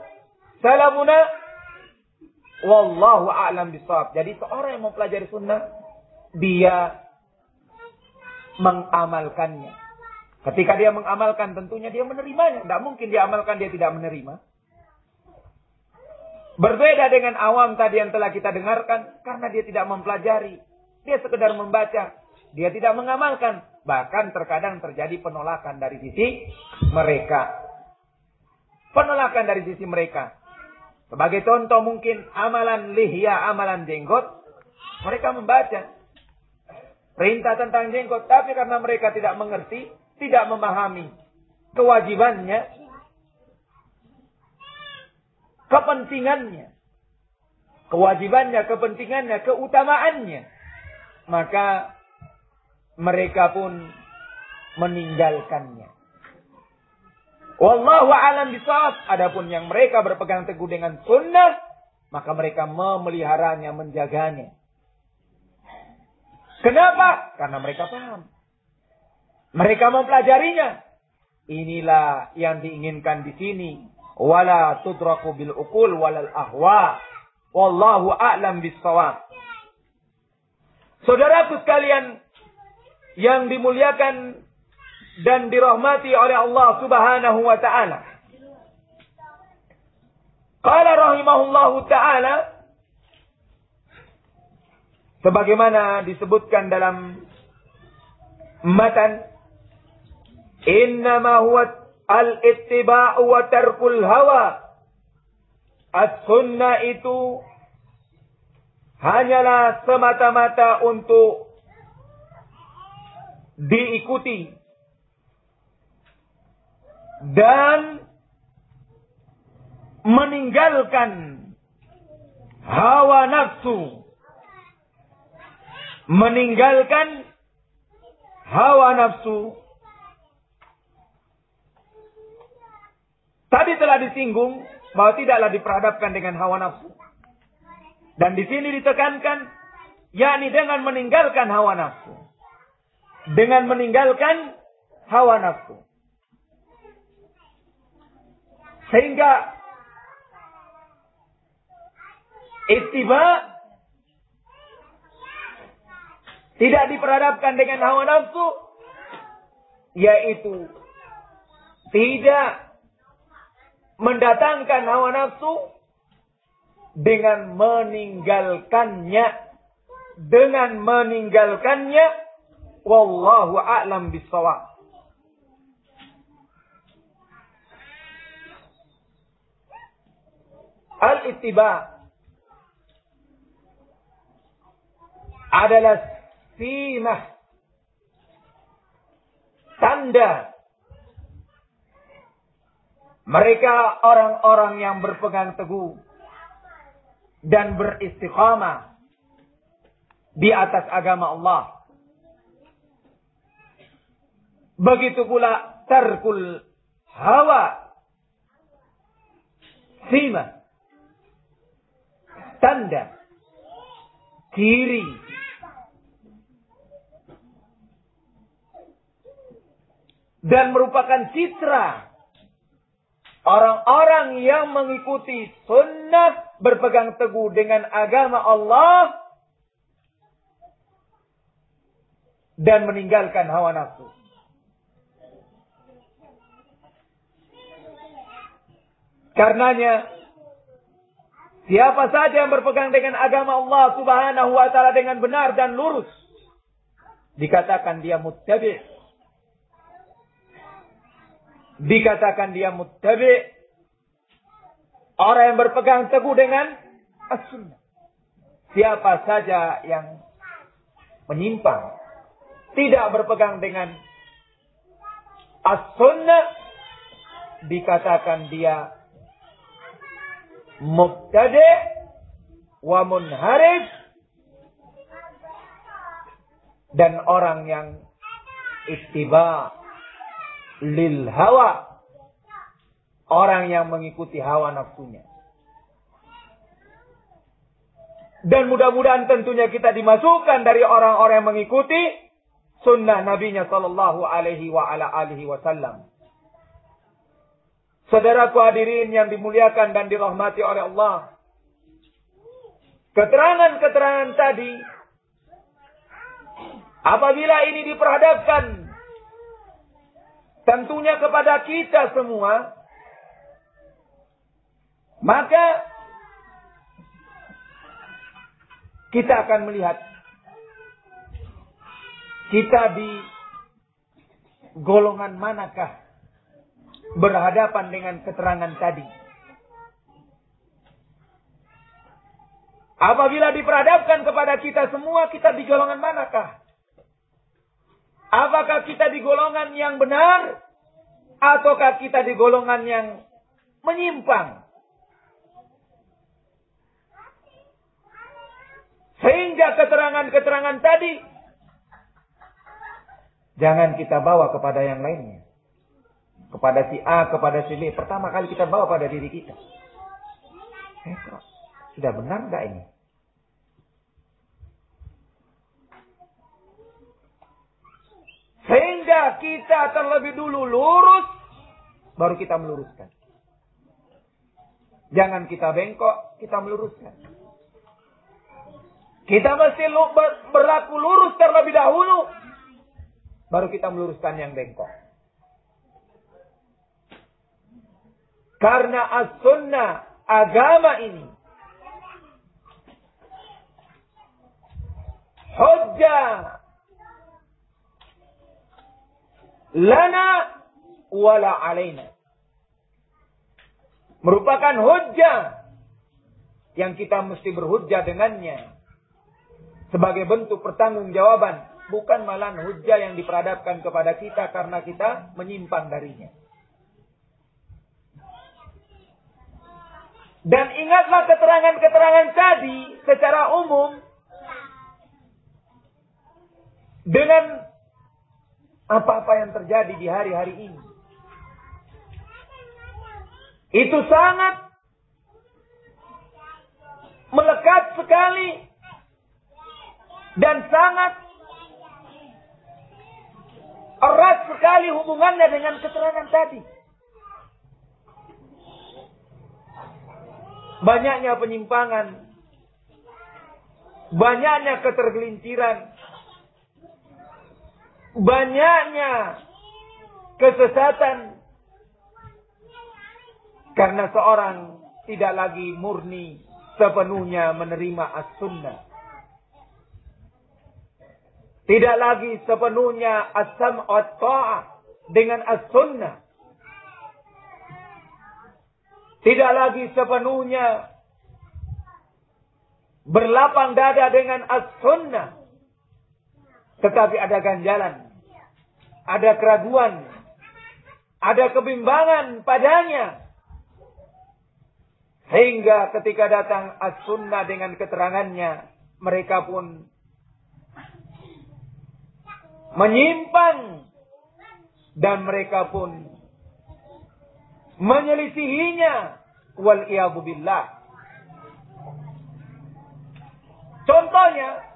salafuna Wallahu a'lam bisawab. Jadi seorang yang mempelajari sunnah, dia mengamalkannya. Ketika dia mengamalkan tentunya dia menerimanya. Tidak mungkin dia amalkan dia tidak menerima. Berbeda dengan awam tadi yang telah kita dengarkan. Karena dia tidak mempelajari. Dia sekedar membaca. Dia tidak mengamalkan. Bahkan terkadang terjadi penolakan dari sisi mereka. Penolakan dari sisi mereka. Sebagai contoh mungkin amalan lihya, amalan jenggot. Mereka membaca. Perintah tentang jenggot. Tapi karena mereka tidak mengerti, tidak memahami kewajibannya, kepentingannya, kewajibannya, kepentingannya, keutamaannya, maka mereka pun meninggalkannya. Wallahu alam bisawab. Adapun yang mereka berpegang teguh dengan sunnah, maka mereka memeliharanya, menjaganya. Kenapa? Karena mereka paham. Mereka mempelajarinya. Inilah yang diinginkan di sini. Wala tudraku bil ukul walal ahwa. Wallahu a'lam bisawab. Saudaraku sekalian yang dimuliakan dan dirahmati oleh Allah Subhanahu wa taala. Qala rahimahullahu taala sebagaimana disebutkan dalam matan innama huwa al-ittiba'u wa tarkul hawa. As-sunnah itu hanyalah semata-mata untuk diikuti. Dan meninggalkan hawa nafsu. Meninggalkan hawa nafsu tadi telah disinggung bahwa tidaklah diperhadapkan dengan hawa nafsu. Dan di sini ditekankan yakni dengan meninggalkan hawa nafsu. Dengan meninggalkan hawa nafsu. Sehingga ittiba tidak diperhadapkan dengan hawa nafsu yaitu tidak mendatangkan hawa nafsu dengan meninggalkannya dengan meninggalkannya wallahu a'lam bisawab Al-ittiba. adalah simah tanda mereka orang-orang yang berpegang teguh dan beristiqamah di atas agama Allah. Begitu pula tarkul hawa sima tanda kiri dan merupakan citra orang-orang yang mengikuti sunnah berpegang teguh dengan agama Allah dan meninggalkan hawa nafsu. Karenanya siapa saja yang berpegang dengan agama Allah Subhanahu wa taala dengan benar dan lurus dikatakan dia muttabi' dikatakan dia muttabi. Orang yang berpegang teguh dengan as-sunnah. Siapa saja yang menyimpang tidak berpegang dengan as-sunnah dikatakan dia mubtadi wa munharif dan orang yang istiba lil hawa. Orang yang mengikuti hawa nafsunya. Dan mudah-mudahan tentunya kita dimasukkan dari orang-orang yang mengikuti sunnah nabinya sallallahu alaihi wa ala alihi wasallam. Saudaraku hadirin yang dimuliakan dan dirahmati oleh Allah. Keterangan-keterangan tadi apabila ini diperhadapkan tentunya kepada kita semua, maka kita akan melihat kita di golongan manakah berhadapan dengan keterangan tadi. Apabila diperhadapkan kepada kita semua, kita di golongan manakah? Apakah kita di golongan yang benar ataukah kita di golongan yang menyimpang? Sehingga keterangan-keterangan tadi jangan kita bawa kepada yang lainnya. Kepada si A, kepada si B. Pertama kali kita bawa pada diri kita. Eh, sudah benar enggak ini? Sehingga kita terlebih dulu lurus, baru kita meluruskan. Jangan kita bengkok, kita meluruskan. Kita mesti berlaku lurus terlebih dahulu, baru kita meluruskan yang bengkok. Karena as-sunnah, agama ini, hujjah lana wala alaina. Merupakan hujjah yang kita mesti berhujjah dengannya. Sebagai bentuk pertanggungjawaban. Bukan malah hujjah yang diperadabkan kepada kita karena kita menyimpang darinya. Dan ingatlah keterangan-keterangan tadi secara umum dengan apa-apa yang terjadi di hari-hari ini. Itu sangat melekat sekali dan sangat erat sekali hubungannya dengan keterangan tadi. Banyaknya penyimpangan, banyaknya ketergelinciran, banyaknya kesesatan karena seorang tidak lagi murni sepenuhnya menerima as-sunnah. Tidak lagi sepenuhnya asam taah dengan as-sunnah. Tidak lagi sepenuhnya berlapang dada dengan as-sunnah Tetapi ada ganjalan. Ada keraguan. Ada kebimbangan padanya. Hingga ketika datang as-sunnah dengan keterangannya. Mereka pun menyimpang. Dan mereka pun menyelisihinya. Wal billah. Contohnya,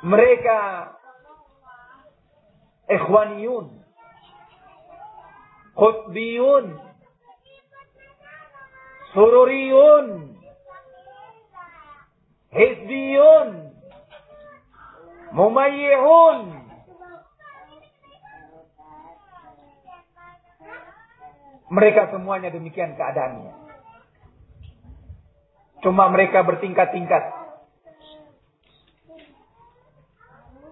mereka ikhwaniyun, khutbiyun, sururiyun, hizbiyun, mumayyihun, mereka semuanya demikian keadaannya. Cuma mereka bertingkat-tingkat.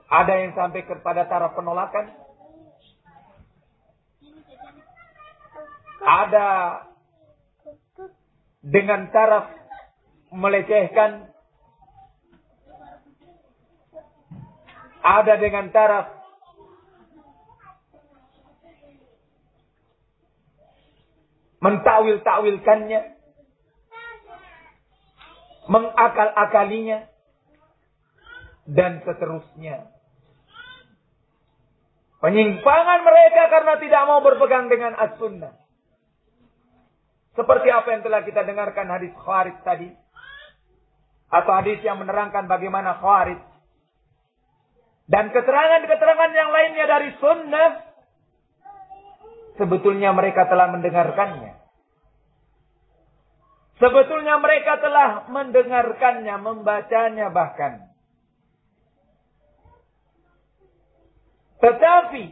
Ada yang sampai kepada taraf penolakan. Ada dengan taraf melecehkan. Ada dengan taraf mentakwil-takwilkannya, mengakal-akalinya, dan seterusnya. Penyimpangan mereka karena tidak mau berpegang dengan as-sunnah. Seperti apa yang telah kita dengarkan hadis Khawarij tadi. Atau hadis yang menerangkan bagaimana Khawarij. Dan keterangan-keterangan yang lainnya dari sunnah. Sebetulnya mereka telah mendengarkannya. Sebetulnya mereka telah mendengarkannya, membacanya bahkan. Tetapi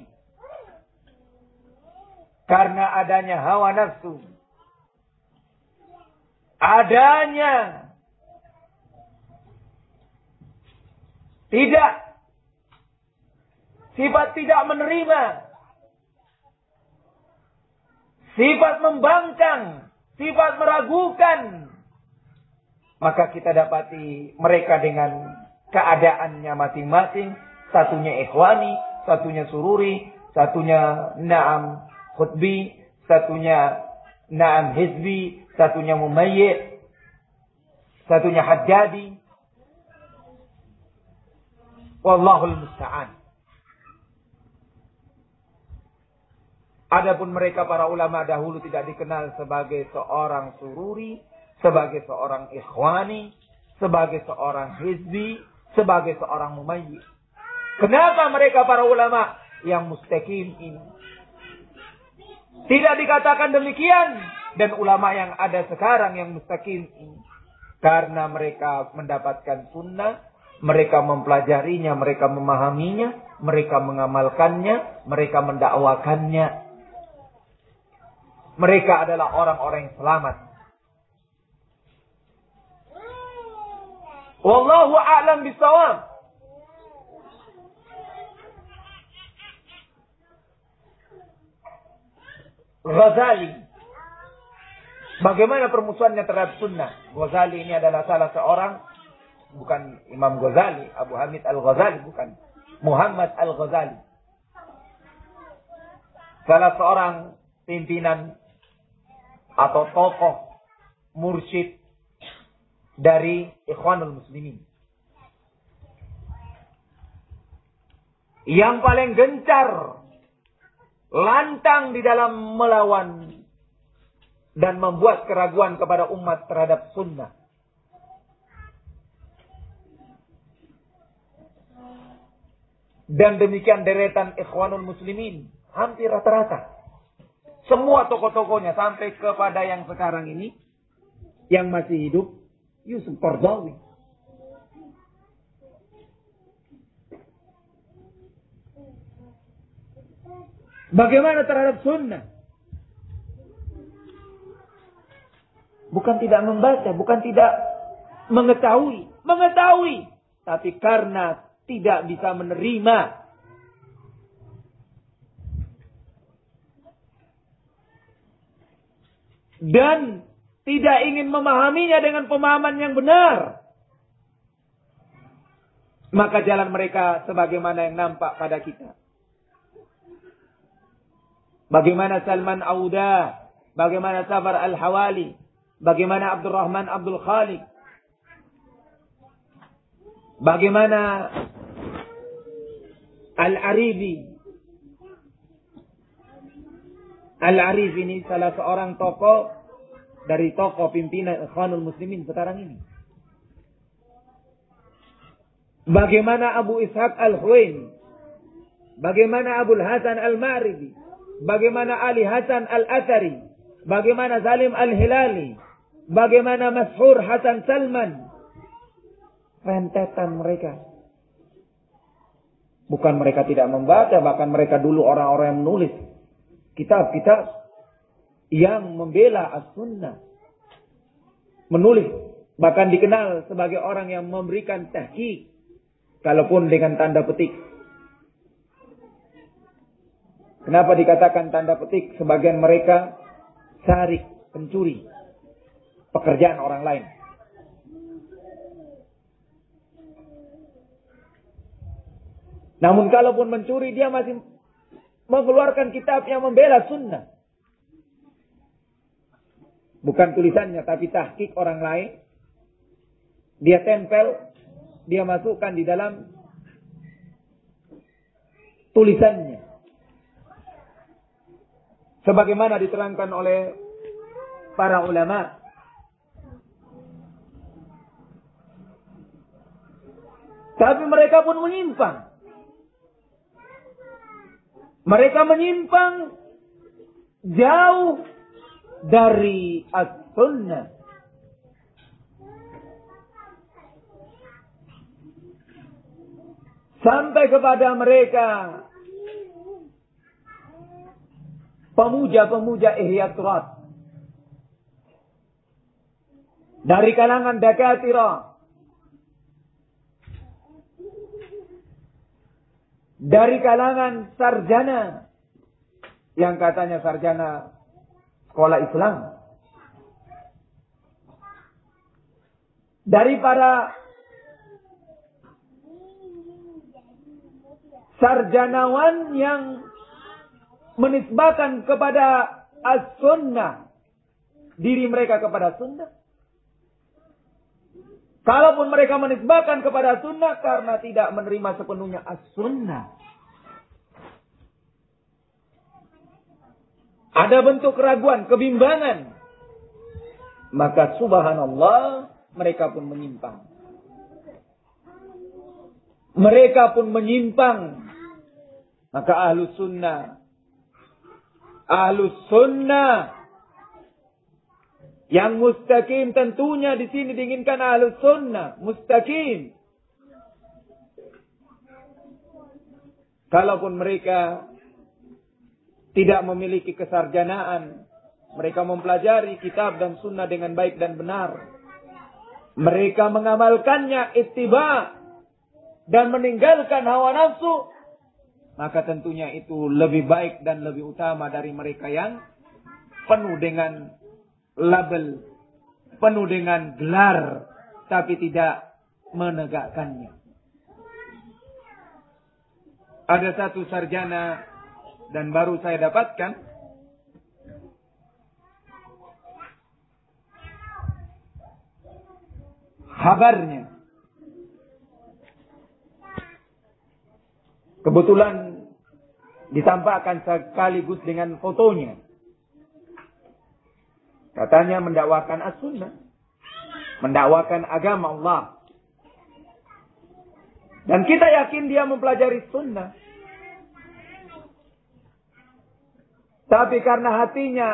karena adanya hawa nafsu, adanya tidak sifat tidak menerima, sifat membangkang, sifat meragukan, maka kita dapati mereka dengan keadaannya masing-masing, satunya ikhwani, satunya sururi, satunya naam khutbi, satunya naam hizbi, satunya mumayyi, satunya hajjadi. Wallahul musta'an. Adapun mereka para ulama dahulu tidak dikenal sebagai seorang sururi, sebagai seorang ikhwani, sebagai seorang hizbi, sebagai seorang mumayyi. Kenapa mereka para ulama yang mustaqim ini? Tidak dikatakan demikian. Dan ulama yang ada sekarang yang mustaqim ini. Karena mereka mendapatkan sunnah. Mereka mempelajarinya, mereka memahaminya, mereka mengamalkannya, mereka mendakwakannya. Mereka adalah orang-orang yang selamat. Wallahu a'lam bisawab. Ghazali. Bagaimana permusuhannya terhadap sunnah? Ghazali ini adalah salah seorang, bukan Imam Ghazali, Abu Hamid Al-Ghazali, bukan. Muhammad Al-Ghazali. Salah seorang pimpinan atau tokoh mursyid dari Ikhwanul Muslimin. Yang paling gencar lantang di dalam melawan dan membuat keraguan kepada umat terhadap sunnah. Dan demikian deretan ikhwanul muslimin. Hampir rata-rata. Semua tokoh-tokohnya sampai kepada yang sekarang ini. Yang masih hidup. Yusuf Kordawi. Bagaimana terhadap sunnah? Bukan tidak membaca, bukan tidak mengetahui. Mengetahui. Tapi karena tidak bisa menerima. Dan tidak ingin memahaminya dengan pemahaman yang benar. maka jalan mereka sebagaimana yang nampak pada kita. Bagaimana Salman Auda, bagaimana Sabar Al-Hawali, bagaimana Abdurrahman Abdul Khalik, bagaimana Al-Aribi. Al-Arif ini salah seorang tokoh dari tokoh pimpinan Ikhwanul Muslimin sekarang ini. Bagaimana Abu Ishaq Al-Huwaini. Bagaimana Abu Hasan Al-Maribi. Bagaimana Ali Hasan Al-Athari. Bagaimana Zalim Al-Hilali. Bagaimana Mashur Hasan Salman. Rentetan mereka. Bukan mereka tidak membaca. Bahkan mereka dulu orang-orang yang menulis. Kitab-kitab. Yang membela as-sunnah. Menulis. Bahkan dikenal sebagai orang yang memberikan tahqiq Kalaupun dengan tanda petik. Kenapa dikatakan tanda petik? Sebagian mereka sarik, pencuri. Pekerjaan orang lain. Namun kalaupun mencuri dia masih mengeluarkan kitab yang membela sunnah. Bukan tulisannya tapi tahkik orang lain. Dia tempel dia masukkan di dalam tulisannya. Sebagaimana diterangkan oleh para ulama. Tapi mereka pun menyimpang. Mereka menyimpang jauh dari as-sunnah. Sampai kepada mereka pemuja-pemuja Ihya Turat. Dari kalangan Dakatira. Dari kalangan sarjana. Yang katanya sarjana sekolah Islam. Dari para sarjanawan yang menisbahkan kepada as-sunnah diri mereka kepada sunnah. Kalaupun mereka menisbahkan kepada sunnah karena tidak menerima sepenuhnya as-sunnah. Ada bentuk keraguan, kebimbangan. Maka subhanallah mereka pun menyimpang. Mereka pun menyimpang maka ahlu sunnah. Ahlu sunnah. Yang mustaqim tentunya di sini diinginkan ahlu sunnah. Mustaqim. Kalaupun mereka tidak memiliki kesarjanaan. Mereka mempelajari kitab dan sunnah dengan baik dan benar. Mereka mengamalkannya ittiba dan meninggalkan hawa nafsu maka tentunya itu lebih baik dan lebih utama dari mereka yang penuh dengan label, penuh dengan gelar, tapi tidak menegakkannya. Ada satu sarjana dan baru saya dapatkan kabarnya Kebetulan ditampakkan sekaligus dengan fotonya. Katanya mendakwakan as-sunnah. Mendakwakan agama Allah. Dan kita yakin dia mempelajari sunnah. Tapi karena hatinya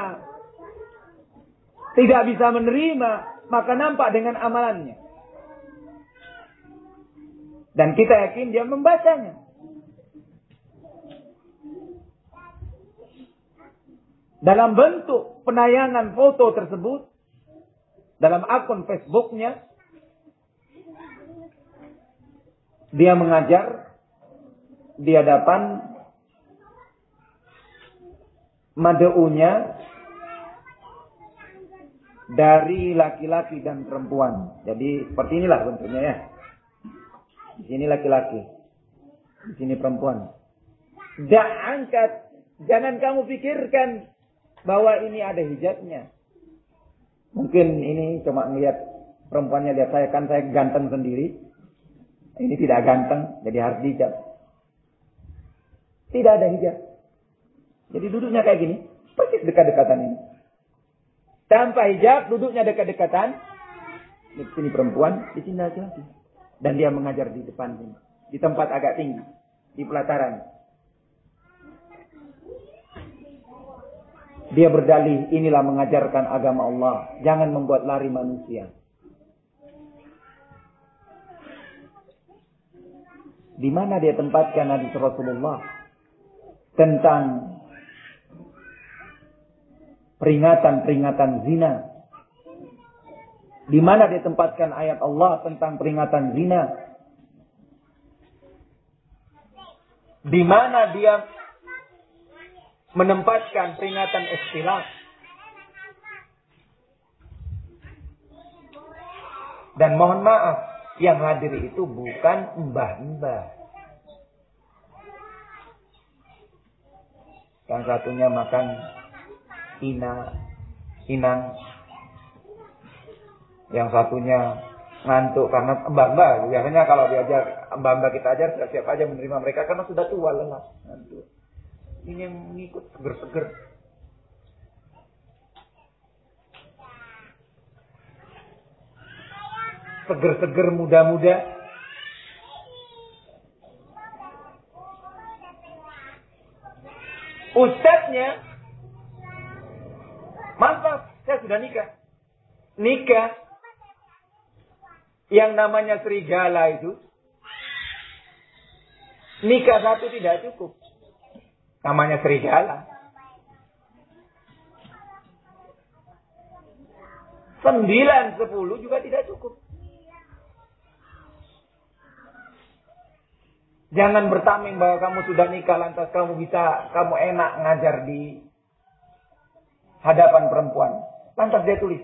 tidak bisa menerima, maka nampak dengan amalannya. Dan kita yakin dia membacanya. Dalam bentuk penayangan foto tersebut dalam akun Facebooknya dia mengajar di hadapan madeunya dari laki-laki dan perempuan. Jadi seperti inilah bentuknya ya. Di sini laki-laki. Di sini perempuan. Dah angkat. Jangan kamu pikirkan bahwa ini ada hijabnya. Mungkin ini cuma ngeliat perempuannya lihat saya kan saya ganteng sendiri. Ini tidak ganteng, jadi harus hijab. Tidak ada hijab. Jadi duduknya kayak gini, persis dekat-dekatan ini. Tanpa hijab, duduknya dekat-dekatan. Di sini perempuan, di sini laki-laki. Dan dia mengajar di depan sini. Di tempat agak tinggi. Di pelataran. Dia berdalih, inilah mengajarkan agama Allah. Jangan membuat lari manusia. Di mana dia tempatkan Nabi Rasulullah tentang peringatan-peringatan zina. Di mana dia tempatkan ayat Allah tentang peringatan zina? Di mana dia menempatkan peringatan istilah. Dan mohon maaf, yang hadir itu bukan mbah-mbah. Yang satunya makan ina, inang. Yang satunya ngantuk karena mbah-mbah. Biasanya kalau diajar mbah-mbah kita ajar siap-siap aja menerima mereka karena sudah tua lelah. Ngantuk. Ini yang mengikut seger-seger. Seger-seger muda-muda. Ustadznya, maaf, saya sudah nikah. Nikah yang namanya serigala itu, nikah satu tidak cukup. Namanya serigala. Sembilan, sepuluh juga tidak cukup. Jangan bertaming bahwa kamu sudah nikah lantas kamu bisa, kamu enak ngajar di hadapan perempuan. Lantas dia tulis.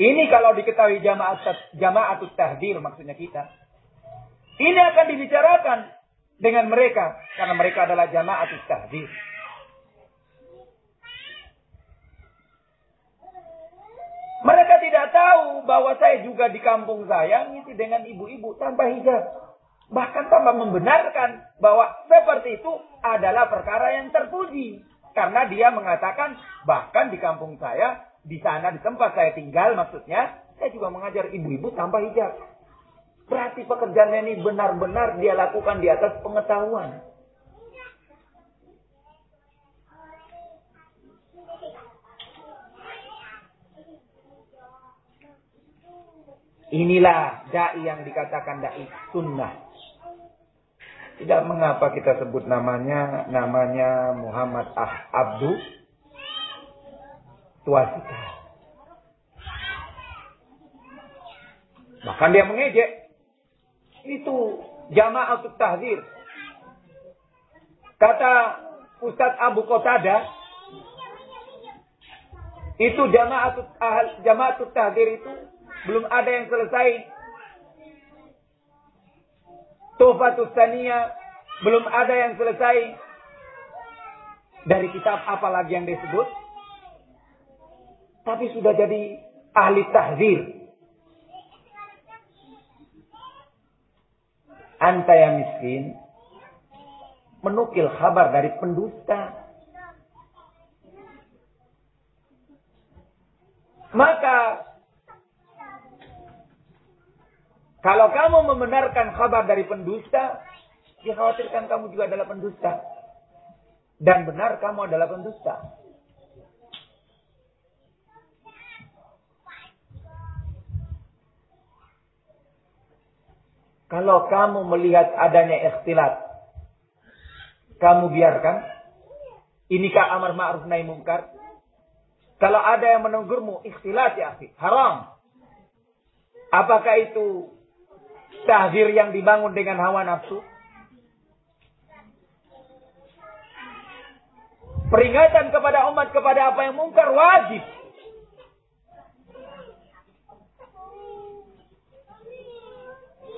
Ini kalau diketahui jamaah jamaah tahdir maksudnya kita. Ini akan dibicarakan dengan mereka karena mereka adalah jamaah tahdir. Mereka tidak tahu bahwa saya juga di kampung saya ngisi dengan ibu-ibu tanpa hijab. Bahkan tanpa membenarkan bahwa seperti itu adalah perkara yang terpuji. Karena dia mengatakan bahkan di kampung saya, di sana di tempat saya tinggal maksudnya, saya juga mengajar ibu-ibu tanpa hijab. Berarti pekerjaan ini benar-benar dia lakukan di atas pengetahuan. Inilah dai yang dikatakan dai sunnah. Tidak mengapa kita sebut namanya, namanya Muhammad Ah Abdu Tuasita. Bahkan dia mengejek itu jamaah tahdir. Kata Ustadz Abu Qatada, itu jamaah jamaah tahdir itu belum ada yang selesai. Tufatus Tania belum ada yang selesai. Dari kitab apa lagi yang disebut? Tapi sudah jadi ahli tahdir. Anta yang miskin menukil kabar dari pendusta. Maka kalau kamu membenarkan kabar dari pendusta, dikhawatirkan kamu juga adalah pendusta. Dan benar kamu adalah pendusta. Kalau kamu melihat adanya ikhtilat, kamu biarkan. Inikah amar ma'ruf nahi mungkar? Kalau ada yang menegurmu, ikhtilat ya akhi, haram. Apakah itu tahdir yang dibangun dengan hawa nafsu? Peringatan kepada umat kepada apa yang mungkar wajib.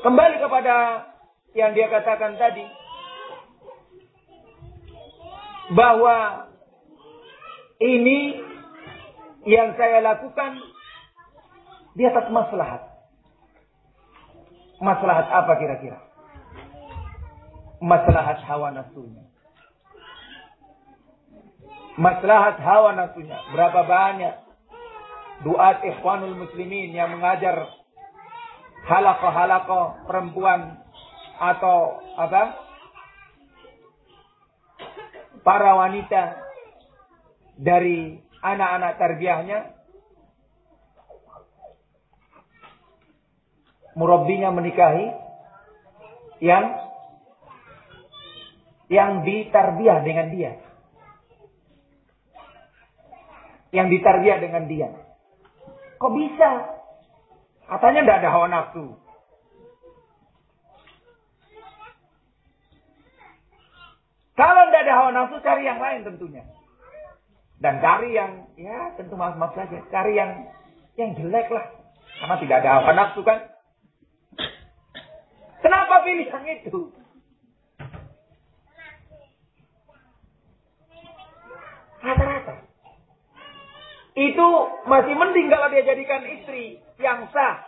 Kembali kepada yang dia katakan tadi. Bahwa ini yang saya lakukan di atas maslahat. Maslahat apa kira-kira? Maslahat hawa nafsunya. Maslahat hawa nafsunya. Berapa banyak duat ikhwanul muslimin yang mengajar halako-halako perempuan atau apa? Para wanita dari anak-anak tarbiyahnya murabbinya menikahi yang yang ditarbiyah dengan dia. Yang ditarbiyah dengan dia. Kok bisa? Katanya tidak ada hawa nafsu. Kalau tidak ada hawa nafsu, cari yang lain tentunya. Dan cari yang, ya tentu maaf-maaf saja. Cari yang yang jelek lah. Karena tidak ada hawa nafsu kan. Kenapa pilih yang itu? Rata-rata. Itu masih mending kalau dia jadikan istri yang sah.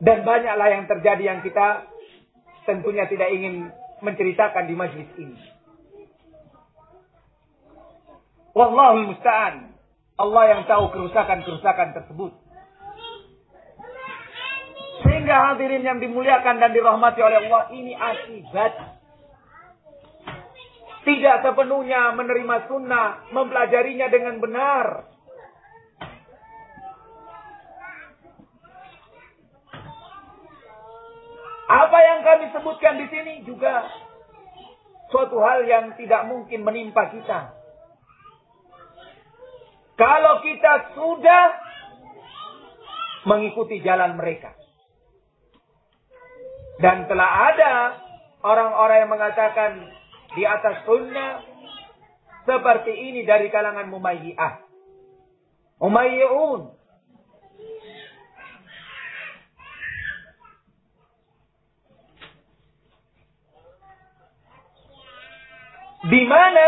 Dan banyaklah yang terjadi yang kita tentunya tidak ingin menceritakan di majlis ini. Wallahu musta'an. Allah yang tahu kerusakan-kerusakan tersebut. Sehingga hadirin yang dimuliakan dan dirahmati oleh Allah ini akibat tidak sepenuhnya menerima sunnah, mempelajarinya dengan benar. Apa yang kami sebutkan di sini juga suatu hal yang tidak mungkin menimpa kita. Kalau kita sudah mengikuti jalan mereka. Dan telah ada orang-orang yang mengatakan di atas sunnah seperti ini dari kalangan mumayyi'ah. Mumayyi'un. Di mana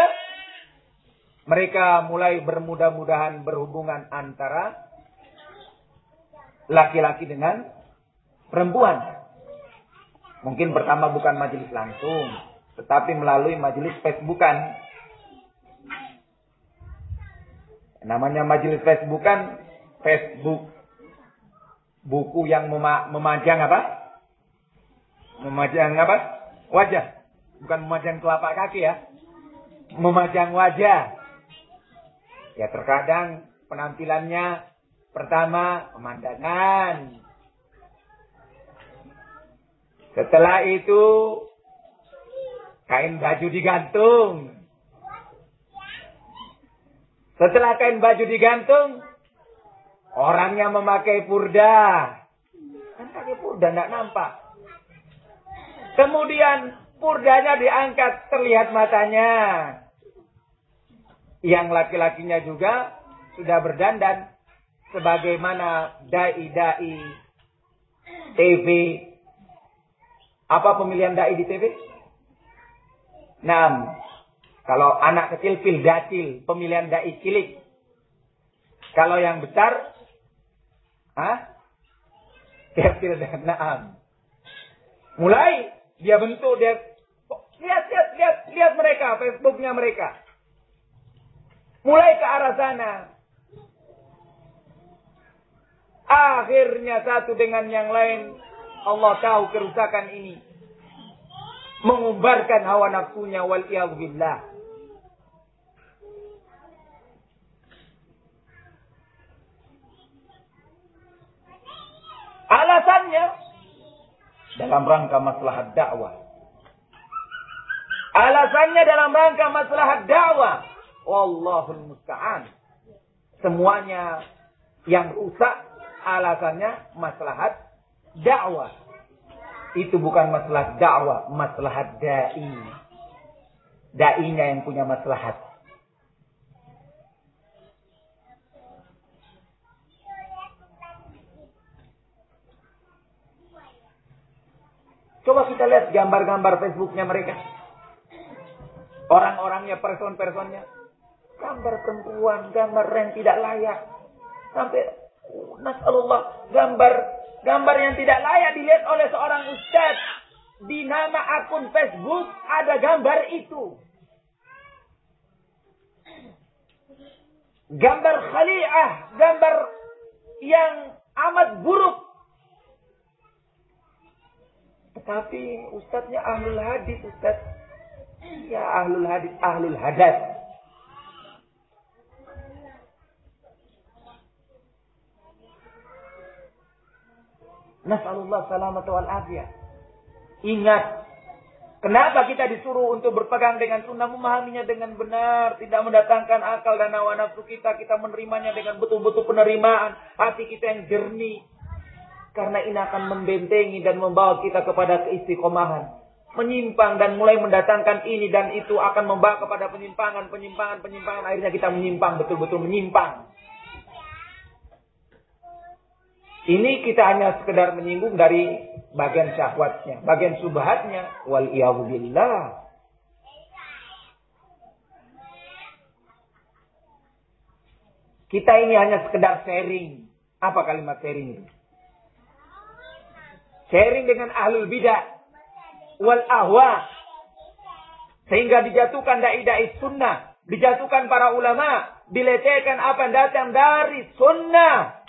mereka mulai bermudah-mudahan berhubungan antara laki-laki dengan perempuan. Mungkin pertama bukan majelis langsung, tetapi melalui majelis Facebookan. Namanya majelis Facebookan, Facebook buku yang mema memajang apa? Memajang apa? Wajah. Bukan memajang telapak kaki ya memajang wajah. Ya terkadang penampilannya pertama pemandangan. Setelah itu kain baju digantung. Setelah kain baju digantung, orangnya memakai purda. Kan pakai purda tidak nampak. Kemudian purdanya diangkat terlihat matanya. Yang laki-lakinya juga sudah berdandan sebagaimana dai-dai TV. Apa pemilihan dai di TV? Nah, kalau anak kecil pil dacil, pemilihan dai cilik. Kalau yang besar, ah, Kecil dan naam. Mulai dia bentuk dia lihat lihat lihat lihat mereka Facebooknya mereka. Mulai ke arah sana. Akhirnya satu dengan yang lain. Allah tahu kerusakan ini. Mengubarkan hawa nafsunya wal billah. Alasannya dalam rangka maslahat dakwah. Alasannya dalam rangka maslahat dakwah. Wallahul musta'an. Semuanya yang rusak alasannya maslahat dakwah. Itu bukan masalah dakwah, masalah dai. Dainya yang punya maslahat. Coba kita lihat gambar-gambar Facebooknya mereka. Orang-orangnya, person-personnya. Gambar perempuan, gambar yang tidak layak. Sampai, uh, nasallah, gambar gambar yang tidak layak dilihat oleh seorang ustaz. Di nama akun Facebook ada gambar itu. Gambar khali'ah, gambar yang amat buruk. Tetapi ustadznya ahlul hadis, ustadz. Ya ahlul hadis, ahlul hadas. Nas'alullah salamat wal afiyah. Ingat, Kenapa kita disuruh untuk berpegang dengan sunnah, memahaminya dengan benar, tidak mendatangkan akal dan hawa nafsu kita, kita menerimanya dengan betul-betul penerimaan, hati kita yang jernih. Karena ini akan membentengi dan membawa kita kepada keistiqomahan. Menyimpang dan mulai mendatangkan ini dan itu akan membawa kepada penyimpangan, penyimpangan, penyimpangan. Akhirnya kita menyimpang, betul-betul menyimpang. Ini kita hanya sekedar menyinggung dari bagian syahwatnya, bagian subhatnya. Wal billah. Kita ini hanya sekedar sharing. Apa kalimat sharing itu? Sharing dengan ahlul bidah wal ahwa. Sehingga dijatuhkan dai-dai sunnah. Dijatuhkan para ulama. Dilecehkan apa yang datang dari sunnah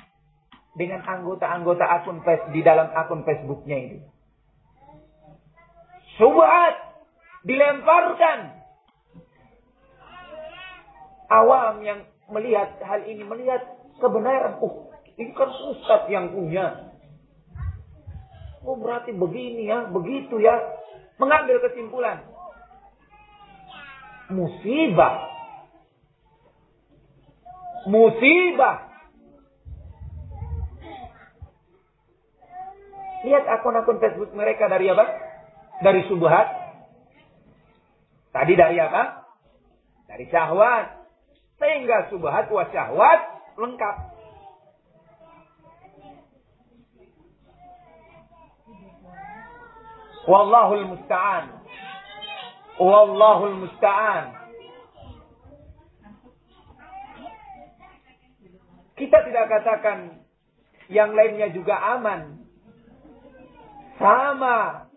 dengan anggota-anggota akun di dalam akun Facebooknya itu. Subhat dilemparkan. Awam yang melihat hal ini melihat kebenaran. Oh, ini kan ustadz yang punya. Oh berarti begini ya, begitu ya. Mengambil kesimpulan. Musibah. Musibah Lihat akun-akun Facebook mereka dari apa? Dari subuhat. Tadi dari apa? Dari syahwat. Sehingga subuhat wa syahwat lengkap. Wallahul musta'an. Wallahul musta'an. Kita tidak katakan yang lainnya juga aman. Sama.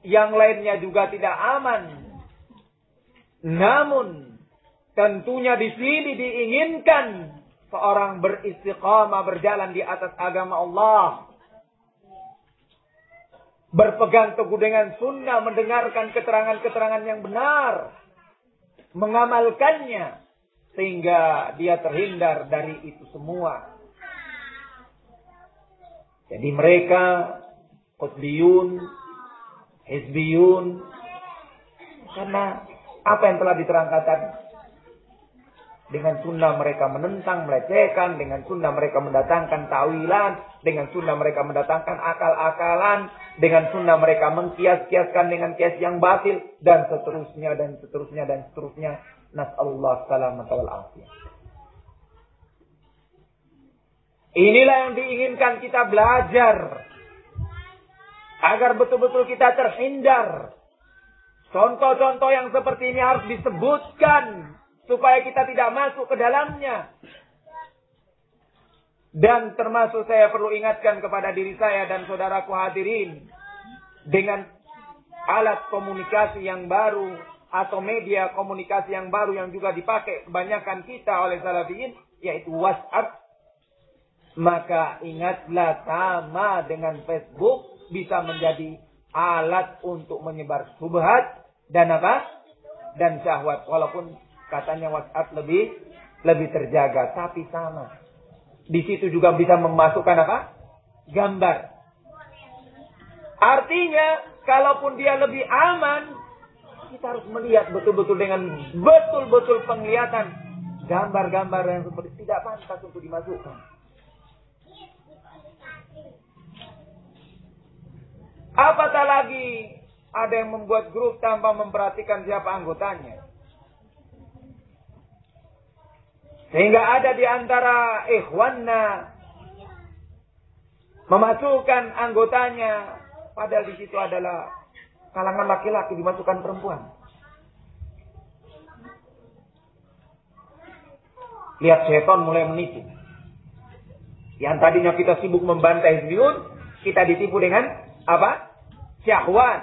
Yang lainnya juga tidak aman. Namun, tentunya di sini diinginkan seorang beristiqamah berjalan di atas agama Allah. Berpegang teguh dengan sunnah, mendengarkan keterangan-keterangan yang benar. Mengamalkannya. Sehingga dia terhindar dari itu semua. Jadi mereka Qutbiyun, Hizbiyun. Karena apa yang telah diterangkan. Dengan sunnah mereka menentang, melecehkan. Dengan sunnah mereka mendatangkan tawilan. Dengan sunnah mereka mendatangkan akal-akalan. Dengan sunnah mereka mengkias-kiaskan dengan kias yang batil. Dan seterusnya, dan seterusnya, dan seterusnya. Nas'allah salamat wal afiyah. Inilah yang diinginkan kita belajar. Agar betul-betul kita terhindar. Contoh-contoh yang seperti ini harus disebutkan. Supaya kita tidak masuk ke dalamnya. Dan termasuk saya perlu ingatkan kepada diri saya dan saudaraku hadirin. Dengan alat komunikasi yang baru. Atau media komunikasi yang baru yang juga dipakai kebanyakan kita oleh salafiyin. Yaitu WhatsApp. Maka ingatlah sama dengan Facebook bisa menjadi alat untuk menyebar subhat dan apa? Dan syahwat. Walaupun katanya WhatsApp lebih lebih terjaga, tapi sama. Di situ juga bisa memasukkan apa? Gambar. Artinya, kalaupun dia lebih aman, kita harus melihat betul-betul dengan betul-betul penglihatan gambar-gambar yang seperti tidak pantas untuk dimasukkan. Apatah lagi ada yang membuat grup tanpa memperhatikan siapa anggotanya. Sehingga ada di antara ikhwanna memasukkan anggotanya padahal di situ adalah kalangan laki-laki dimasukkan perempuan. Lihat setan mulai menipu. Yang tadinya kita sibuk membantai Hizbiyun, kita ditipu dengan apa? Syahwat.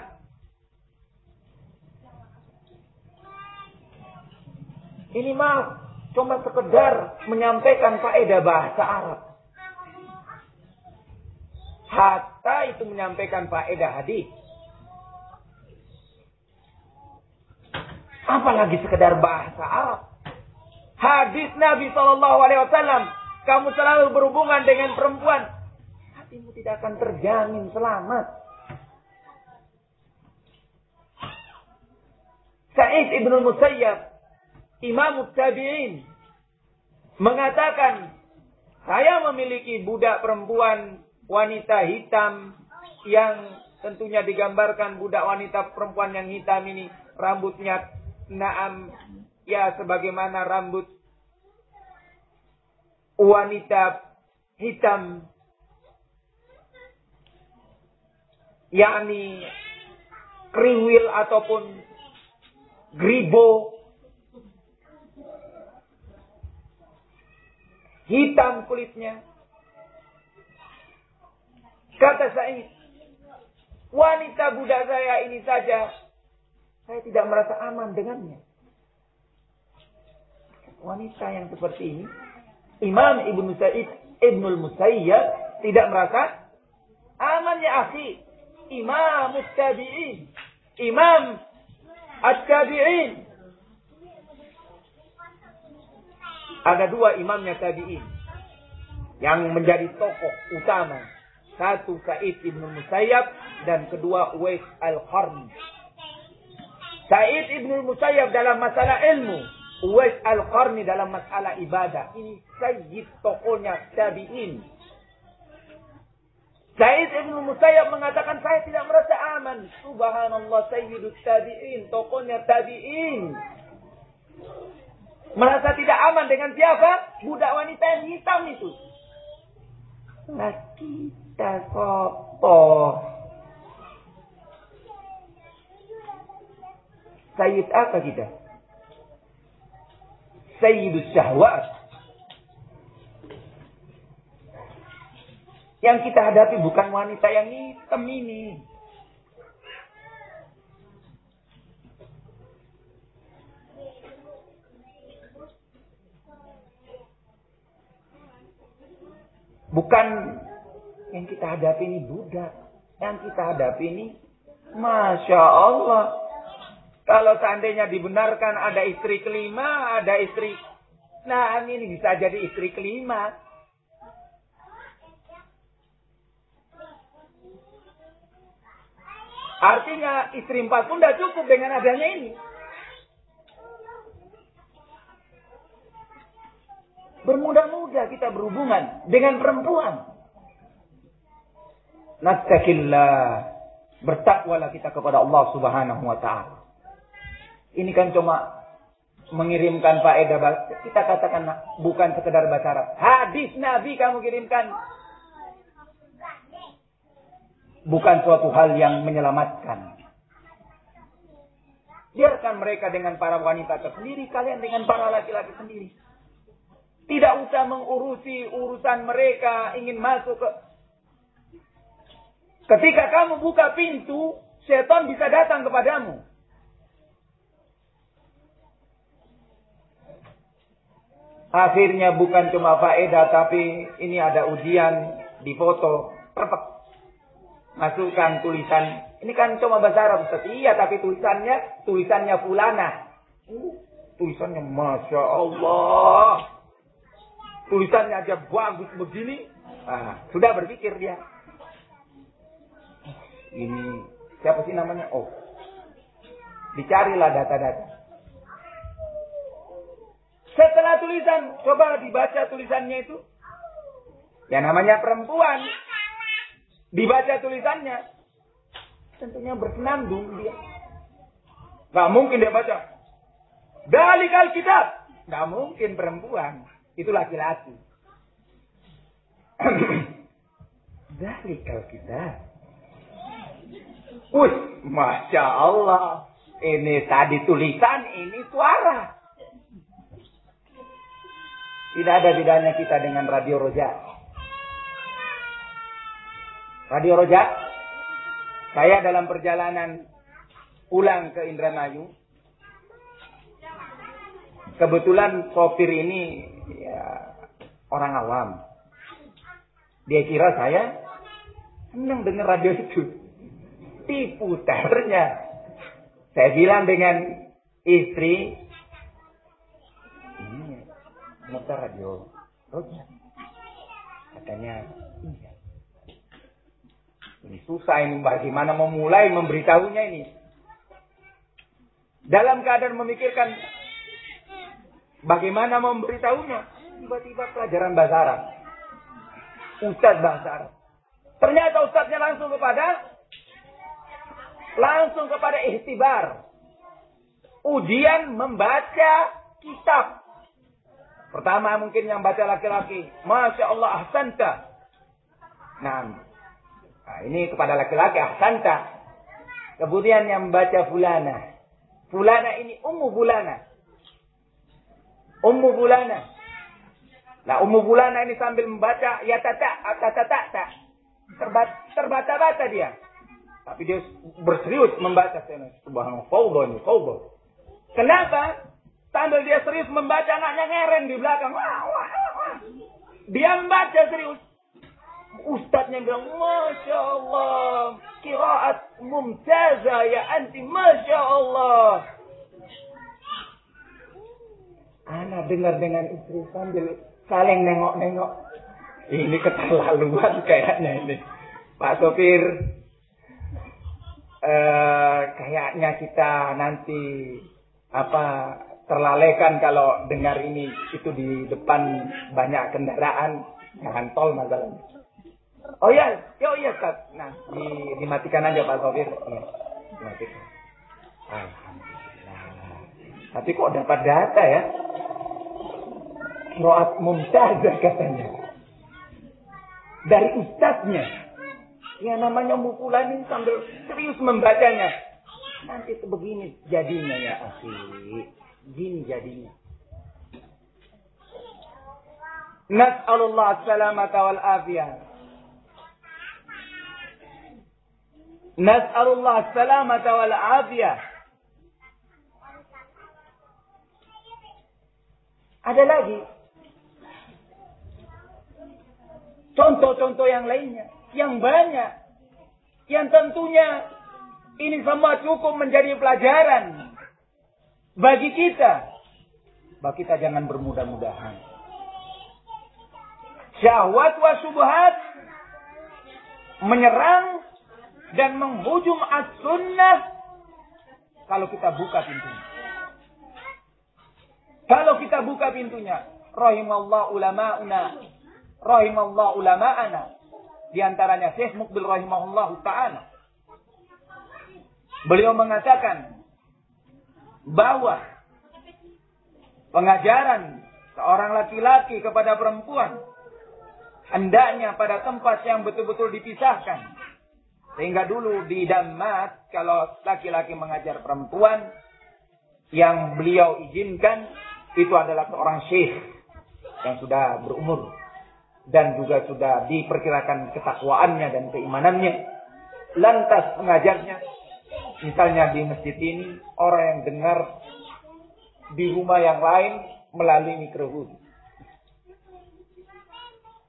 Ini mah cuma sekedar menyampaikan faedah bahasa Arab. Hatta itu menyampaikan faedah hadis. Apalagi sekedar bahasa Arab. Hadis Nabi Shallallahu Alaihi Wasallam, kamu selalu berhubungan dengan perempuan, hatimu tidak akan terjamin selamat. Sa'id ibn Musayyab, Imam Tabi'in, mengatakan, saya memiliki budak perempuan wanita hitam yang tentunya digambarkan budak wanita perempuan yang hitam ini rambutnya naam ya sebagaimana rambut wanita hitam yakni kriwil ataupun gribo hitam kulitnya kata Said wanita budak saya ini saja saya tidak merasa aman dengannya wanita yang seperti ini, Imam Ibnu Sa'id Ibnul Musayyab tidak merasa aman ya akhi. Imam Tabi'in, Imam At-Tabi'in. Ada dua imamnya tabi'in yang menjadi tokoh utama. Satu Sa'id Ibn Musayyab dan kedua Uwais Al-Qarni. Sa'id Ibn Musayyab dalam masalah ilmu Uwais Al-Qarni dalam masalah ibadah. Ini sayyid tokohnya tabi'in. Said Ibn Musayyab mengatakan saya tidak merasa aman. Subhanallah sayyidut tabi'in. Tokohnya tabi'in. Merasa tidak aman dengan siapa? Budak wanita yang hitam itu. Nah kita kotor. Sayyid apa kita? Sayyidus Syahwat. Yang kita hadapi bukan wanita yang hitam ini. Bukan yang kita hadapi ini budak. Yang kita hadapi ini Masya Allah kalau seandainya dibenarkan ada istri kelima, ada istri... Nah, ini bisa jadi istri kelima. Artinya istri empat pun tidak cukup dengan adanya ini. Bermudah-mudah kita berhubungan dengan perempuan. Nastakillah. Bertakwalah kita kepada Allah subhanahu wa ta'ala. Ini kan cuma mengirimkan faedah. Kita katakan bukan sekedar baca Arab. Hadis Nabi kamu kirimkan. Bukan suatu hal yang menyelamatkan. Biarkan mereka dengan para wanita tersendiri, kalian dengan para laki-laki sendiri. Tidak usah mengurusi urusan mereka, ingin masuk ke... Ketika kamu buka pintu, setan bisa datang kepadamu. Akhirnya bukan cuma faedah tapi ini ada ujian di foto. Perfect. Masukkan tulisan. Ini kan cuma bahasa Arab Ustaz. Iya tapi tulisannya tulisannya fulana. Uh, tulisannya Masya Allah. Tulisannya aja bagus begini. Ah, sudah berpikir dia. Ini siapa sih namanya? Oh. Dicarilah data-data. Setelah tulisan, coba dibaca tulisannya itu. Ya namanya perempuan. Dibaca tulisannya. Tentunya bersenandung dia. Gak mungkin dia baca. Dalikal kitab. Gak mungkin perempuan. Itu laki-laki. [clears throat] Dalikal kitab. Wih, Masya Allah. Ini tadi tulisan, ini suara. Tidak ada bedanya kita dengan Radio Roja. Radio Roja, saya dalam perjalanan pulang ke Indramayu, kebetulan sopir ini ya, orang awam. Dia kira saya senang dengar radio itu. Diputarnya. Saya bilang dengan istri, ini muter radio Roja. Katanya, iya. Ini susah ini bagaimana memulai memberitahunya ini. Dalam keadaan memikirkan bagaimana memberitahunya, tiba-tiba pelajaran bahasa Arab. Ustaz bahasa Arab. Ternyata ustaznya langsung kepada langsung kepada ihtibar. Ujian membaca kitab. Pertama mungkin yang baca laki-laki. Masya Allah ahsanta. Nah, nah ini kepada laki-laki ahsanta. Kemudian yang membaca fulana. Fulana ini ummu fulana. Ummu fulana. Nah, ummu fulana ini sambil membaca ya tata, tata, tata. Terbata-bata dia. Tapi dia berserius membaca Subhanallah, fawdha ini. Kenapa? Sambil dia serius membaca, anaknya ngeren di belakang. Wah, wah, wah. Dia membaca serius. Ustadznya bilang, Masya Allah. Kiraat mumtazah ya anti. Masya Allah. Anak dengar dengan istri sambil saling nengok-nengok. Ini keterlaluan kayaknya ini. Pak Sopir, eh, kayaknya kita nanti apa terlalaikan kalau dengar ini itu di depan banyak kendaraan jangan tol masalahnya. Oh ya, ya oh iya Ustaz. Nah, di, dimatikan aja Pak Sofir. Ya, dimatikan. Alhamdulillah. Tapi kok dapat data ya? Roat mumtazah katanya. Dari ustaznya. Ya namanya mukulan ini sambil serius membacanya. Nanti begini jadinya ya akhi. Gini jadinya. Nas'alullah salamata wal afiyah. Nas'alullah salamata wal afiyah. Ada lagi. Contoh-contoh yang lainnya yang banyak. Yang tentunya ini semua cukup menjadi pelajaran bagi kita. Bagi kita jangan bermudah-mudahan. Syahwat wa subhat menyerang dan menghujung as-sunnah kalau kita buka pintunya. Kalau kita buka pintunya, rahimallah ulama'una, rahimallah ulama'ana, di antaranya Syekh Mukbil rahimahullah taala. Beliau mengatakan bahwa pengajaran seorang laki-laki kepada perempuan hendaknya pada tempat yang betul-betul dipisahkan. Sehingga dulu di Damat kalau laki-laki mengajar perempuan yang beliau izinkan itu adalah seorang syekh yang sudah berumur dan juga sudah diperkirakan ketakwaannya dan keimanannya. Lantas mengajarnya, misalnya di masjid ini, orang yang dengar di rumah yang lain melalui mikrofon.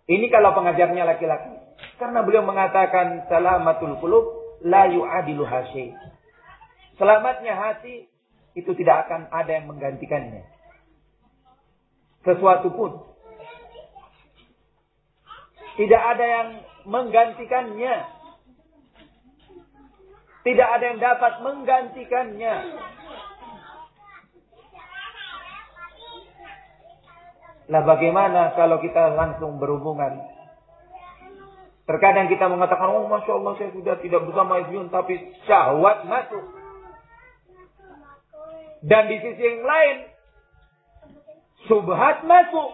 Ini kalau pengajarnya laki-laki. Karena beliau mengatakan salamatul qulub la yu'adilu hasyi. Selamatnya hati itu tidak akan ada yang menggantikannya. Sesuatu pun tidak ada yang menggantikannya. Tidak ada yang dapat menggantikannya. Nah bagaimana kalau kita langsung berhubungan? Terkadang kita mengatakan, oh Masya Allah saya sudah tidak bersama Ibyun, tapi syahwat masuk. Dan di sisi yang lain, subhat masuk.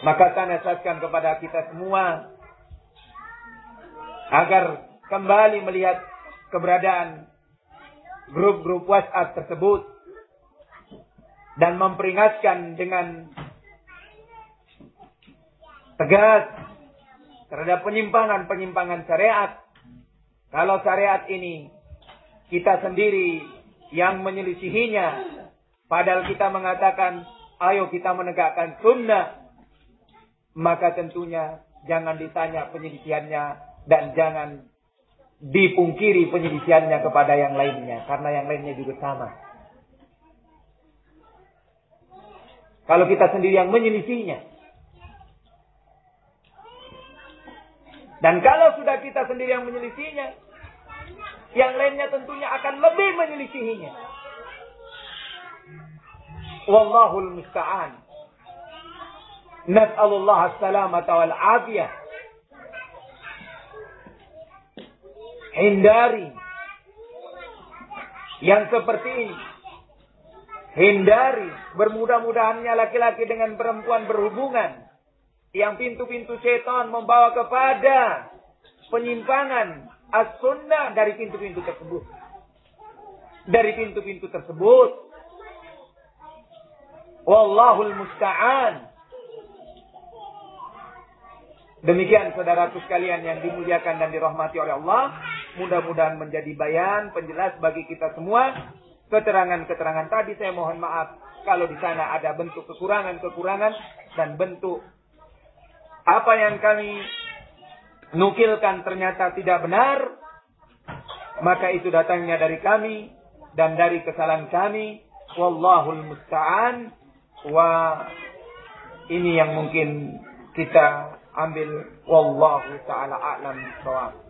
Maka saya nasihatkan kepada kita semua agar kembali melihat keberadaan grup-grup WhatsApp tersebut dan memperingatkan dengan tegas terhadap penyimpangan-penyimpangan syariat. Kalau syariat ini kita sendiri yang menyelisihinya, padahal kita mengatakan, ayo kita menegakkan sunnah, maka tentunya jangan ditanya penyelisihannya dan jangan dipungkiri penyelisihannya kepada yang lainnya, karena yang lainnya juga sama. Kalau kita sendiri yang menyelisihinya, Dan kalau sudah kita sendiri yang menyelisihinya, yang lainnya tentunya akan lebih menyelisihinya. Wallahul musta'an. Nas'alullah as-salamata wal afiyah. Hindari yang seperti ini. Hindari bermudah-mudahannya laki-laki dengan perempuan berhubungan yang pintu-pintu setan membawa kepada penyimpangan as-sunnah dari pintu-pintu tersebut. Dari pintu-pintu tersebut. Wallahul musta'an. Demikian saudaraku sekalian yang dimuliakan dan dirahmati oleh Allah. Mudah-mudahan menjadi bayan, penjelas bagi kita semua. Keterangan-keterangan tadi saya mohon maaf. Kalau di sana ada bentuk kekurangan-kekurangan dan bentuk apa yang kami nukilkan ternyata tidak benar, maka itu datangnya dari kami dan dari kesalahan kami. Wallahul musta'an. Wa ini yang mungkin kita ambil wallahu taala a'lam bishawab.